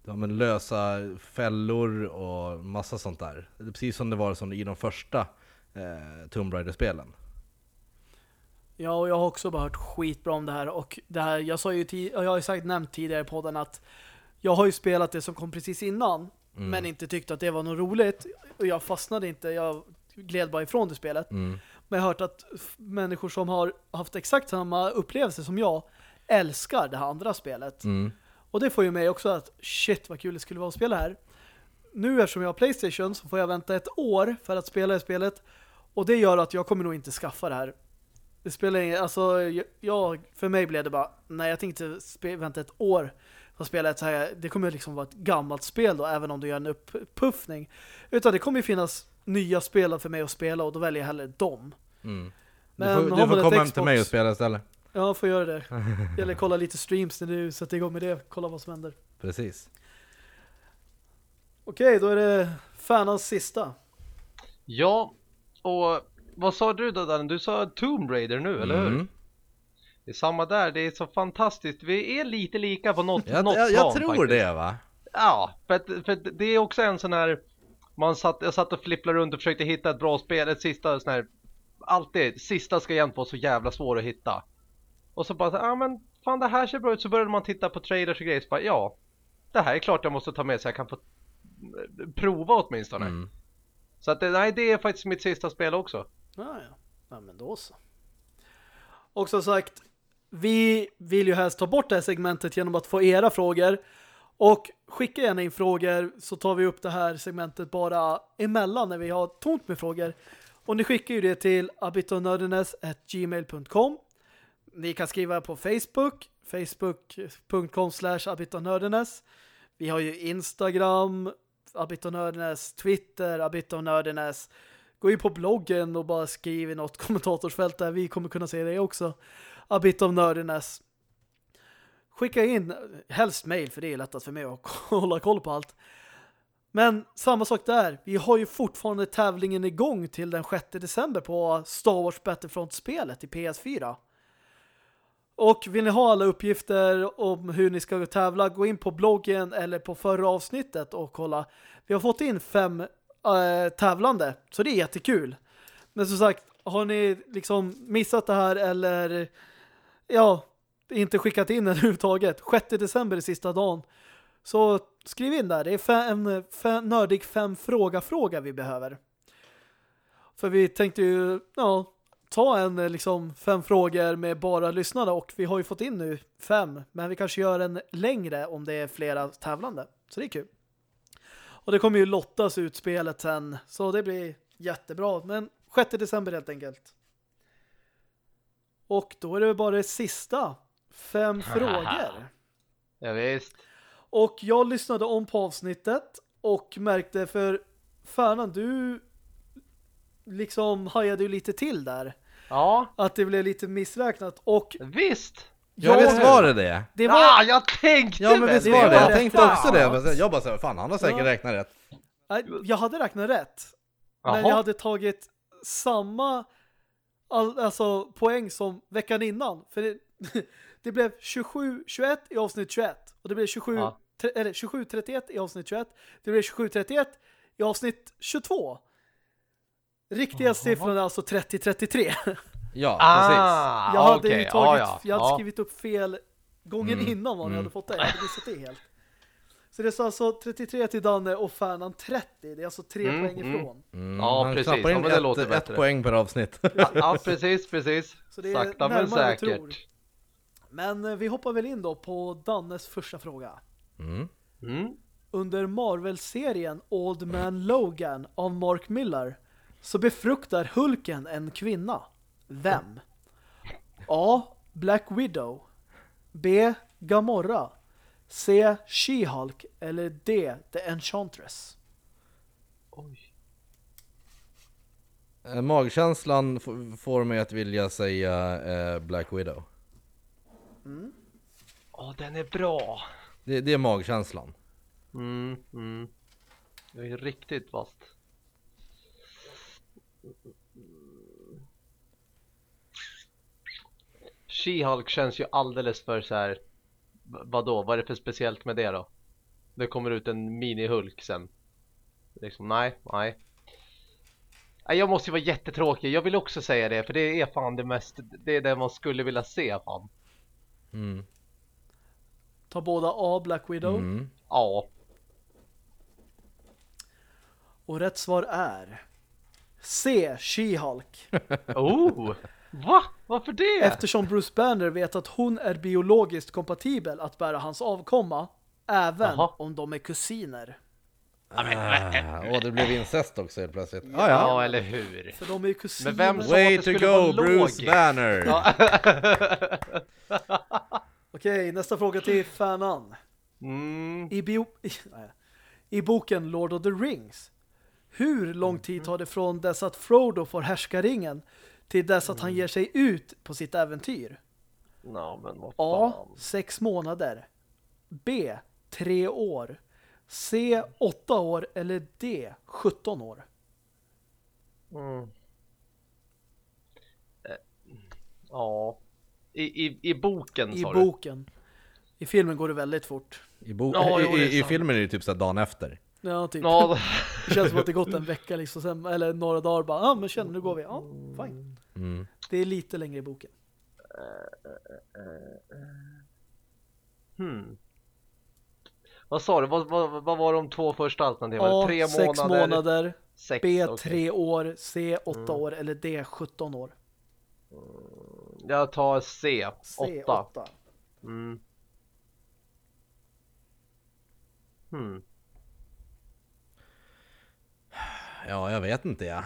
Ja, men lösa fällor och massa sånt där. Precis som det var som i de första eh, Tomb Raider-spelen. Ja, och jag har också bara hört skitbra om det här. Och det här, jag, sa ju jag har ju sagt nämnt tidigare i podden att jag har ju spelat det som kom precis innan. Mm. Men inte tyckte att det var något roligt. Och jag fastnade inte, jag gled bara ifrån det spelet. Mm. Men jag har hört att människor som har haft exakt samma upplevelse som jag älskar det här andra spelet. Mm. Och det får ju mig också att shit vad kul det skulle vara att spela här. Nu eftersom jag har Playstation så får jag vänta ett år för att spela i spelet. Och det gör att jag kommer nog inte skaffa det här. Det spelar ingen, alltså jag, för mig blev det bara, nej jag tänkte vänta ett år. att spela ett så här, det kommer liksom vara ett gammalt spel då, även om du gör en upppuffning. Utan det kommer ju finnas nya spel för mig att spela och då väljer jag hellre dem. Mm. Men du får, du får komma hem till Xbox- mig och spela istället. Ja, får göra det. Eller kolla lite streams när du sätter igång med det. Kolla vad som händer. Precis. Okej, då är det Fanans sista. Ja, och vad sa du då Danne? Du sa Tomb Raider nu, eller hur? Mm. Det är samma där, det är så fantastiskt. Vi är lite lika på något, Jag, något jag, jag plan tror faktiskt. det va? Ja, för, att, för att det är också en sån här man satt, jag satt och flipplade runt och försökte hitta ett bra spel, ett sista sån här alltid, sista ska egentligen vara så jävla svår att hitta. Och så bara, ja ah, men fan det här ser bra ut, så började man titta på trailers och grejer, så bara, ja, det här är klart jag måste ta med så jag kan få eh, prova åtminstone. Mm. Så att det, nej, det är faktiskt mitt sista spel också. Ja, ja. ja men då så. Och som sagt, vi vill ju helst ta bort det här segmentet genom att få era frågor. Och skicka gärna in frågor så tar vi upp det här segmentet bara emellan när vi har tomt med frågor. Och ni skickar ju det till abitonördenes.gmail.com ni kan skriva på Facebook facebook.com slash abitonördenes Vi har ju Instagram abitonördenes, Twitter abitonördenes Gå in på bloggen och bara skriv i något kommentatorsfält där vi kommer kunna se det också. Abitonördenes. Skicka in helst mail för det är lättast för mig att hålla koll på allt. Men samma sak där. Vi har ju fortfarande tävlingen igång till den 6 december på Star Wars Battlefront-spelet i PS4. Och vill ni ha alla uppgifter om hur ni ska tävla, gå in på bloggen eller på förra avsnittet och kolla. Vi har fått in fem äh, tävlande, så det är jättekul. Men som sagt, har ni liksom missat det här eller ja, inte skickat in överhuvudtaget. 6 december är sista dagen. Så skriv in där. Det är fem, en fem, nördig fem fråga-fråga vi behöver. För vi tänkte ju ja, ta en liksom fem frågor med bara lyssnare och vi har ju fått in nu fem. Men vi kanske gör en längre om det är flera tävlande. Så det är kul. Och det kommer ju lottas ut spelet sen. Så det blir jättebra. Men 6 december helt enkelt. Och då är det bara det sista. Fem frågor. Ja, visst. Och jag lyssnade om på avsnittet och märkte för Färnan, du liksom hajade ju lite till där. Ja, Att det blev lite missräknat. Och visst. Ja, visst var det det? det var... Ah, jag tänkte Ja men väl visst det var det, var jag tänkte också det. Men jag bara så, fan han har säkert Ja. räknat rätt. Jag hade räknat rätt. Men Jaha. jag hade tagit samma all, alltså, poäng som veckan innan. För det, det blev 27-21 i avsnitt 21. Och det blev 27, Ja. tre, eller 27-31 i avsnitt 21. Det blev 27-31 i avsnitt 22. Riktiga siffrorna är alltså 30-33. Ja, Ah, jag hade ju tagit, ja, ja. jag hade ja. skrivit upp fel gången Mm, innan vad ni mm. hade fått det. Jag hade missat det helt. Så det är alltså 33 till Danne och Färnan 30. Det är alltså tre Mm, poäng mm. ifrån. Mm, Ja, han precis. knappar Ja, in men det låter ett, bättre. ett poäng per avsnitt. Ja, ja, precis, precis. Så det är Sakta men säkert. tror. Men eh, vi hoppar väl in då på Dannes första fråga. Mm. Mm. Under Marvel-serien Old Man Logan av Mark Millar så befruktar Hulken en kvinna. Vem? A. Black Widow B. Gamora C. She-Hulk eller D. The Enchantress Oj. Eh, Magkänslan får mig att vilja säga eh, Black Widow. Åh, den är bra. Det, det är magkänslan. Mm, mm. Det är riktigt vasst. She-Hulk känns ju alldeles för så här. Vadå, vad är det för speciellt med det då? Det kommer ut en mini-Hulk sen. Liksom, nej, nej. Nej, Jag måste ju vara jättetråkig, jag vill också säga det för det är fan det mest, det är det man skulle vilja se fan. Mm. Ta båda A. Black Widow Mm. Ja, och rätt svar är C. She-Hulk oh! Va? Varför det? Eftersom Bruce Banner vet att hon är biologiskt kompatibel att bära hans avkomma även Jaha. om de är kusiner. Ah, och det blev incest också helt plötsligt. Ja, Ah, ja. eller hur? För de är ju kusiner. Men vem sa- Way att to det go Bruce logiskt. Banner! Okej, nästa fråga till Fanan. Mm. I, bio, i, boken Lord of the Rings. Hur lång tid tar det från dess att Frodo får härska ringen till dess att han ger sig ut på sitt äventyr? Ja, men vad A. Sex månader. B. Tre år. C. Åtta år. Eller D. 17 år. Mm. Eh, Ja. I, i, I boken I sa du? boken. I filmen går det väldigt fort. I, bo- Ja, i, i, I filmen är det typ så dagen efter. Ja, typ. Ja, Det känns som att det gått en vecka liksom, sen, eller några dagar bara, ja ah, men känner nu går vi. Ja, fine. Mm. Det är lite längre i boken. hmm. Vad sa du? Vad, vad, vad var de två första alternativen? A. Tre sex månader? månader. Sex, B. okej. Tre år. C. Åtta år. Eller D. 17 år. Jag tar C. C. Åtta. Åtta. Mm. Hmm. Ja, jag vet inte ja.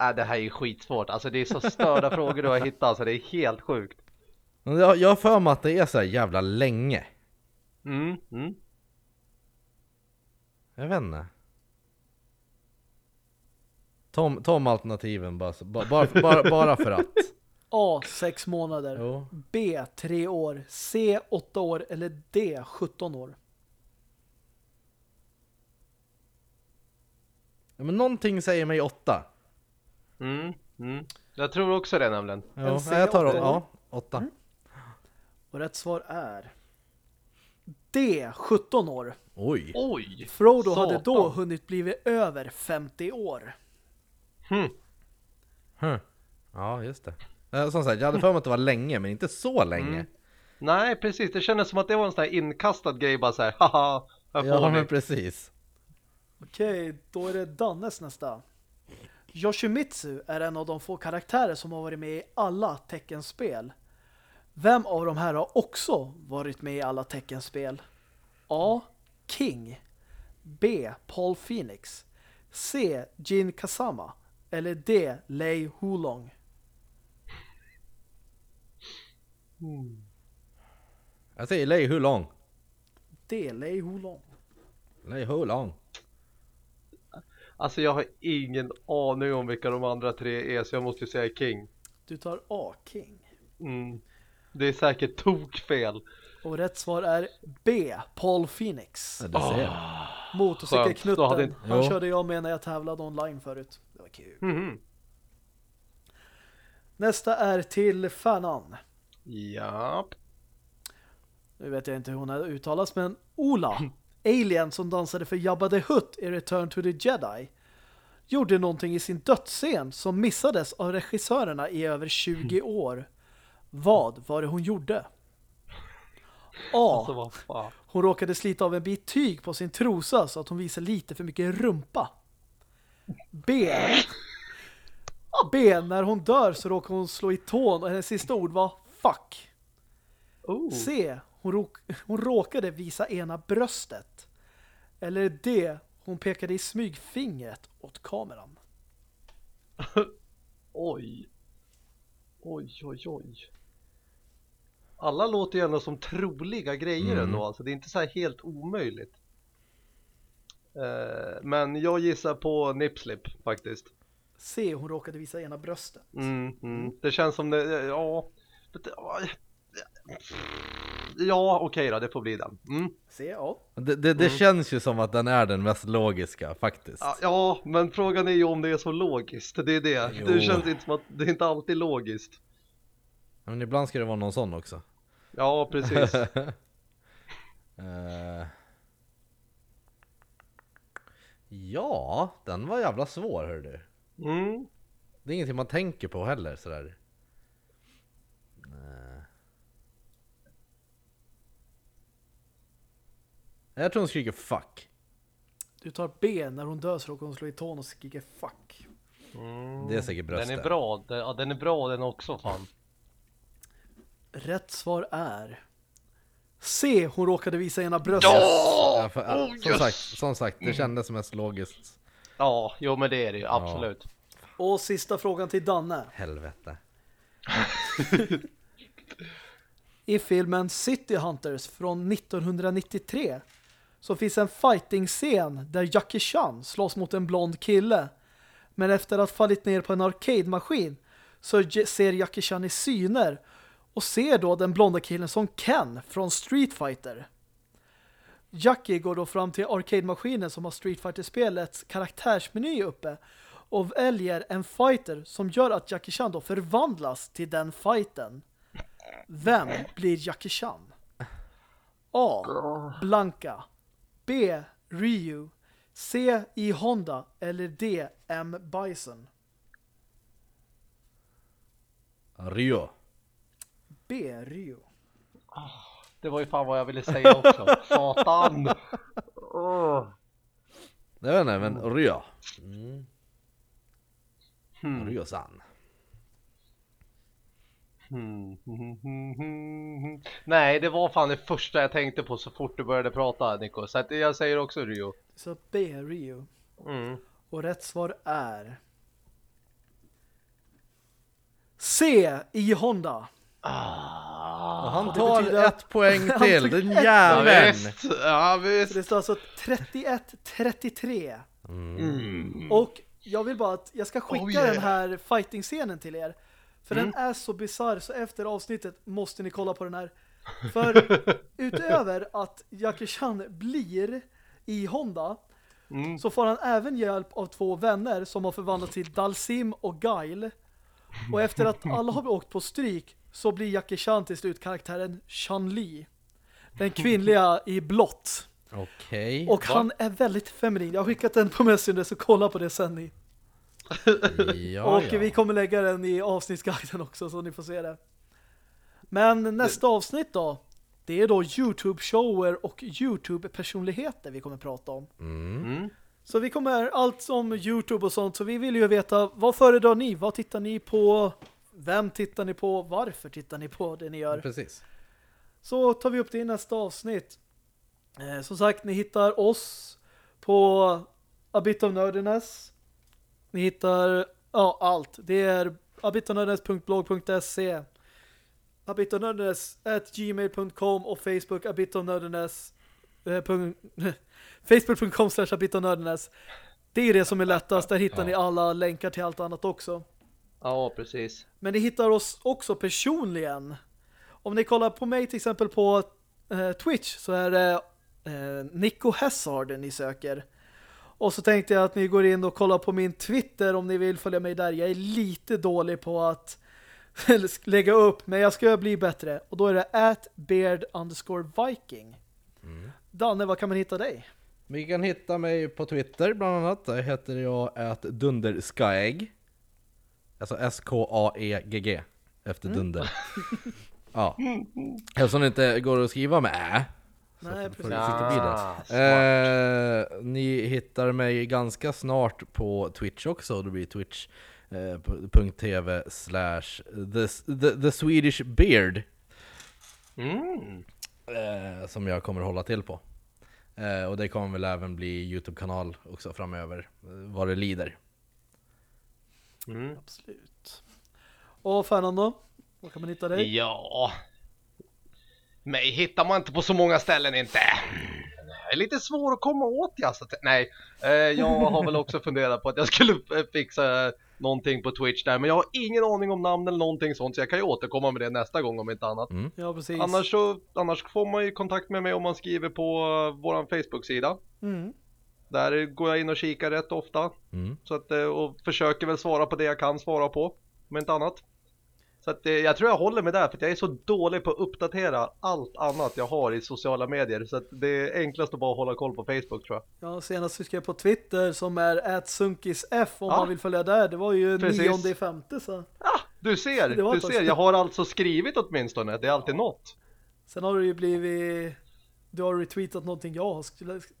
Äh, det här är ju skitsvårt. Alltså det är så störda frågor du har hittat. Alltså det är helt sjukt. Jag, jag har för mig att det är så här jävla länge. Mm. Mm. Jag vet inte. Tom, tom alternativen bara, så- bara, bara, bara, bara för att. A. Sex månader. Jo. B. Tre år. C. Åtta år. Eller D. 17 år. Ja, men någonting säger mig åtta. Mm. Mm. Jag tror också det nämligen. Ja, jag tar åtta. ja, åtta. Och rätt svar är D. 17 år. Oj. Oj! Frodo hade då Satan. hunnit blivit över 50 år. Hmm. Hm. Ja, just det. Eh, Som sagt, jag hade för mig att det var länge, men inte så länge. Mm. Nej, precis. Det kändes som att det var en sån här inkastad grej bara så här. Haha, får Ja, men precis. Okej, då är det Dannes nästa. Yoshimitsu är en av de få karaktärer som har varit med i alla teckenspel. Vem av de här har också varit med i alla teckenspel? A. King B. Paul Phoenix C. Jin Kazama eller D. Lei Hulong Mm. Jag säger lej hur lång? D. Lei Hulong Lej hur lång? Alltså jag har ingen aning om vilka de andra tre är så jag måste ju säga King. Du tar A. King Mm. Det är säkert tokfel. och rätt svar är B. Paul Phoenix Ja, det ser jag. Då Motorcykelknutten hade inte- Han Jo. körde jag med när jag tävlade online förut Det var kul Mhm. Nästa är till Fanan. Japp. Nu vet jag inte hur hon uttalas, men Ola, alien som dansade för Jabba the Hutt i Return to the Jedi, gjorde någonting i sin dödsscen som missades av regissörerna i över 20 år. Vad var det hon gjorde? A. Alltså. Hon råkade slita av en bit tyg på sin trosa så att hon visade lite för mycket rumpa. B. B. När hon dör så råkar hon slå i tån och hennes sista ord var fuck. Oh. C. Hon, råk, hon råkade visa ena bröstet. Eller D. Hon pekade i smygfingret åt kameran. Oj. Oj, oj, oj. Alla låter ju ändå som troliga grejer Mm. ändå, alltså det är inte så här helt omöjligt. Eh, men jag gissar på nipslip faktiskt. C. Hon råkade visa ena bröstet. Mm, mm. Det känns som det, ja. Ja, okej då, det får bli den. Mm. C. Ja. Det, det, det känns ju som att den är den mest logiska faktiskt. Ja, men frågan är ju om det är så logiskt. Det är det. Jo. Det känns inte som att det är inte alltid logiskt. Men ibland ska det vara någon sån också. Ja, precis. Eh, ja, den var jävla svår hör du. Mm. Det är ingenting man tänker på heller sådär. Jag tror hon skriker 'fuck' Du tar B. När hon dör så råkar hon slå i tån och skriker fuck. Mm. Det är säkert bröstet. Den är bra, den, ja, den är bra den också fan. Rätt svar är C. Hon råkade visa ena bröstet. Ja, för, Oh, som, yes! sagt, som sagt, det kändes mest logiskt. Ja, jo men det är det ju, absolut. Och sista frågan till Danne. Helvete. i filmen City Hunters från 1993 så finns en fighting-scen där Jackie Chan slåss mot en blond kille. Men efter att ha fallit ner på en arcade-maskin så ser Jackie Chan i syner och ser då den blonda killen som Ken från Street Fighter. Jackie går då fram till arcade-maskinen som har Street Fighter-spelets karaktärsmeny uppe och väljer en fighter som gör att Jackie Chan då förvandlas till den fighten. Vem blir Jackie Chan? A. Blanka B. Ryu C. I Honda eller D. M. Bison Rio. B. Ryu Det var ju fan vad jag ville säga också. Satan! Oh. Det vet inte, men Rio. Mm. Hmm. Rio-san. Hmm. hmm, hmm, hmm. Nej, det var fan det första jag tänkte på så fort du började prata, Nico. Så att jag säger också Rio. Så B. Ryu Mm. Och rätt svar är C. I Honda Ah. Och han tar betyder- ett poäng till, den Ja, jäveln! visst. Ja, Så visst. det står alltså 31-33 Mm. Och jag vill bara att jag ska skicka Oh, yeah. den här fighting-scenen till er. För Mm. den är så bizarr så efter avsnittet måste ni kolla på den här. För utöver att Jackie Chan blir i Honda Mm. så får han även hjälp av två vänner som har förvandlats till Dalsim och Guile. Och efter att alla har åkt på stryk så blir Jackie Chan till slut karaktären Chan-Li. Den kvinnliga i blått. Okej. Och han är väldigt feminin. Jag har skickat den på Messenger så kolla på det sen ni. Ja, och ja. vi kommer lägga den i avsnittsguiden också så ni får se det. Men nästa avsnitt då, det är då YouTube-shower och YouTube-personligheter vi kommer prata om. Mm. Mm. Så vi kommer allt om YouTube och sånt, så vi vill ju veta vad föredrar ni? Vad tittar ni på? Vem tittar ni på? Varför tittar ni på det ni gör? Precis. Så tar vi upp det i nästa avsnitt. Eh, som sagt, ni hittar oss på A Bit of Nerdiness. Ni hittar ja, allt. Det är abitonerdiness.blog.se abitonerdiness.gmail.com och Facebook eh, facebook.com slash abitonerdiness Det är det som är lättast. Där hittar ni alla länkar till allt annat också. Ja, precis. Men ni hittar oss också personligen. Om ni kollar på mig till exempel på eh, Twitch så är det eh, Nico Hazard ni söker. Och så tänkte jag att ni går in och kollar på min Twitter om ni vill följa mig där. Jag är lite dålig på att lägga upp, men jag ska bli bättre. Och då är det at beard underscore viking. Danne, vad kan man hitta dig? Vi kan hitta mig på Twitter bland annat. Där heter jag att dunderskaeg. Alltså S-K-A-E-G-G. Efter dunder. ja. Eftersom det inte går att skriva med ä. Nej, precis. vid Ah. Eh, ni hittar mig ganska snart på Twitch också. Det blir twitch.tv slash the, Swedish Beard. Mm. Eh, som jag kommer hålla till på. Eh, och det kommer väl även bli Youtube-kanal också framöver, eh, vad det lider. Mm. Absolut. Och Fernando, vad kan man hitta dig? Ja. Mig hittar man inte på så många ställen inte. Det är lite svår att komma åt jag alltså. Nej, eh, jag har väl också funderat på att jag skulle eh, fixa någonting på Twitch där. Men jag har ingen aning om namn eller någonting sånt. Så jag kan ju återkomma med det nästa gång om inte annat. Ja, precis. Annars, så, annars får man ju kontakt med mig om man skriver på uh, våran Facebook-sida. Mm. Där går jag in och kikar rätt ofta. Mm. Så att, eh, och försöker väl svara på det jag kan svara på. Om inte annat. Så att, eh, jag tror jag håller mig där för att jag är så dålig på att uppdatera allt annat jag har i sociala medier. Så att det är enklast att bara hålla koll på Facebook tror jag. Ja, senast vi skrev på Twitter som är @sunkisf om Ja. man vill följa där. Det var ju Precis. nionde i femte så. Ah, du ser, du ser. Jag har alltså skrivit åtminstone. Det är alltid något. Sen har det ju blivit du har retweetat någonting jag har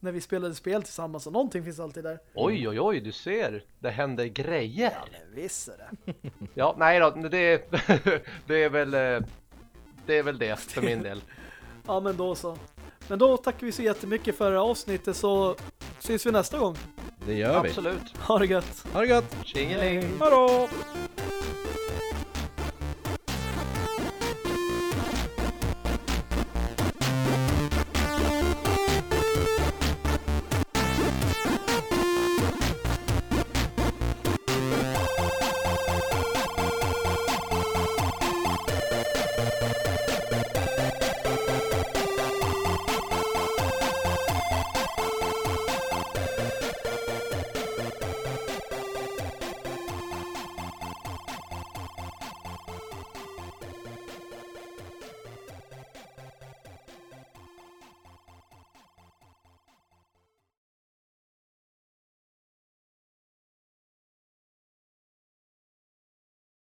när vi spelade spel tillsammans så någonting finns alltid där. Oj, oj, oj, du ser. Det händer grejer. Visst är det. Ja, nej då, det, det är väl eh, det är väl det för min del. Ja, men då så. Men då tackar vi så jättemycket för det här avsnittet så syns vi nästa gång. Det gör vi. Absolut. Ha det gött. Ha det gött! Tjingeling. Hej då!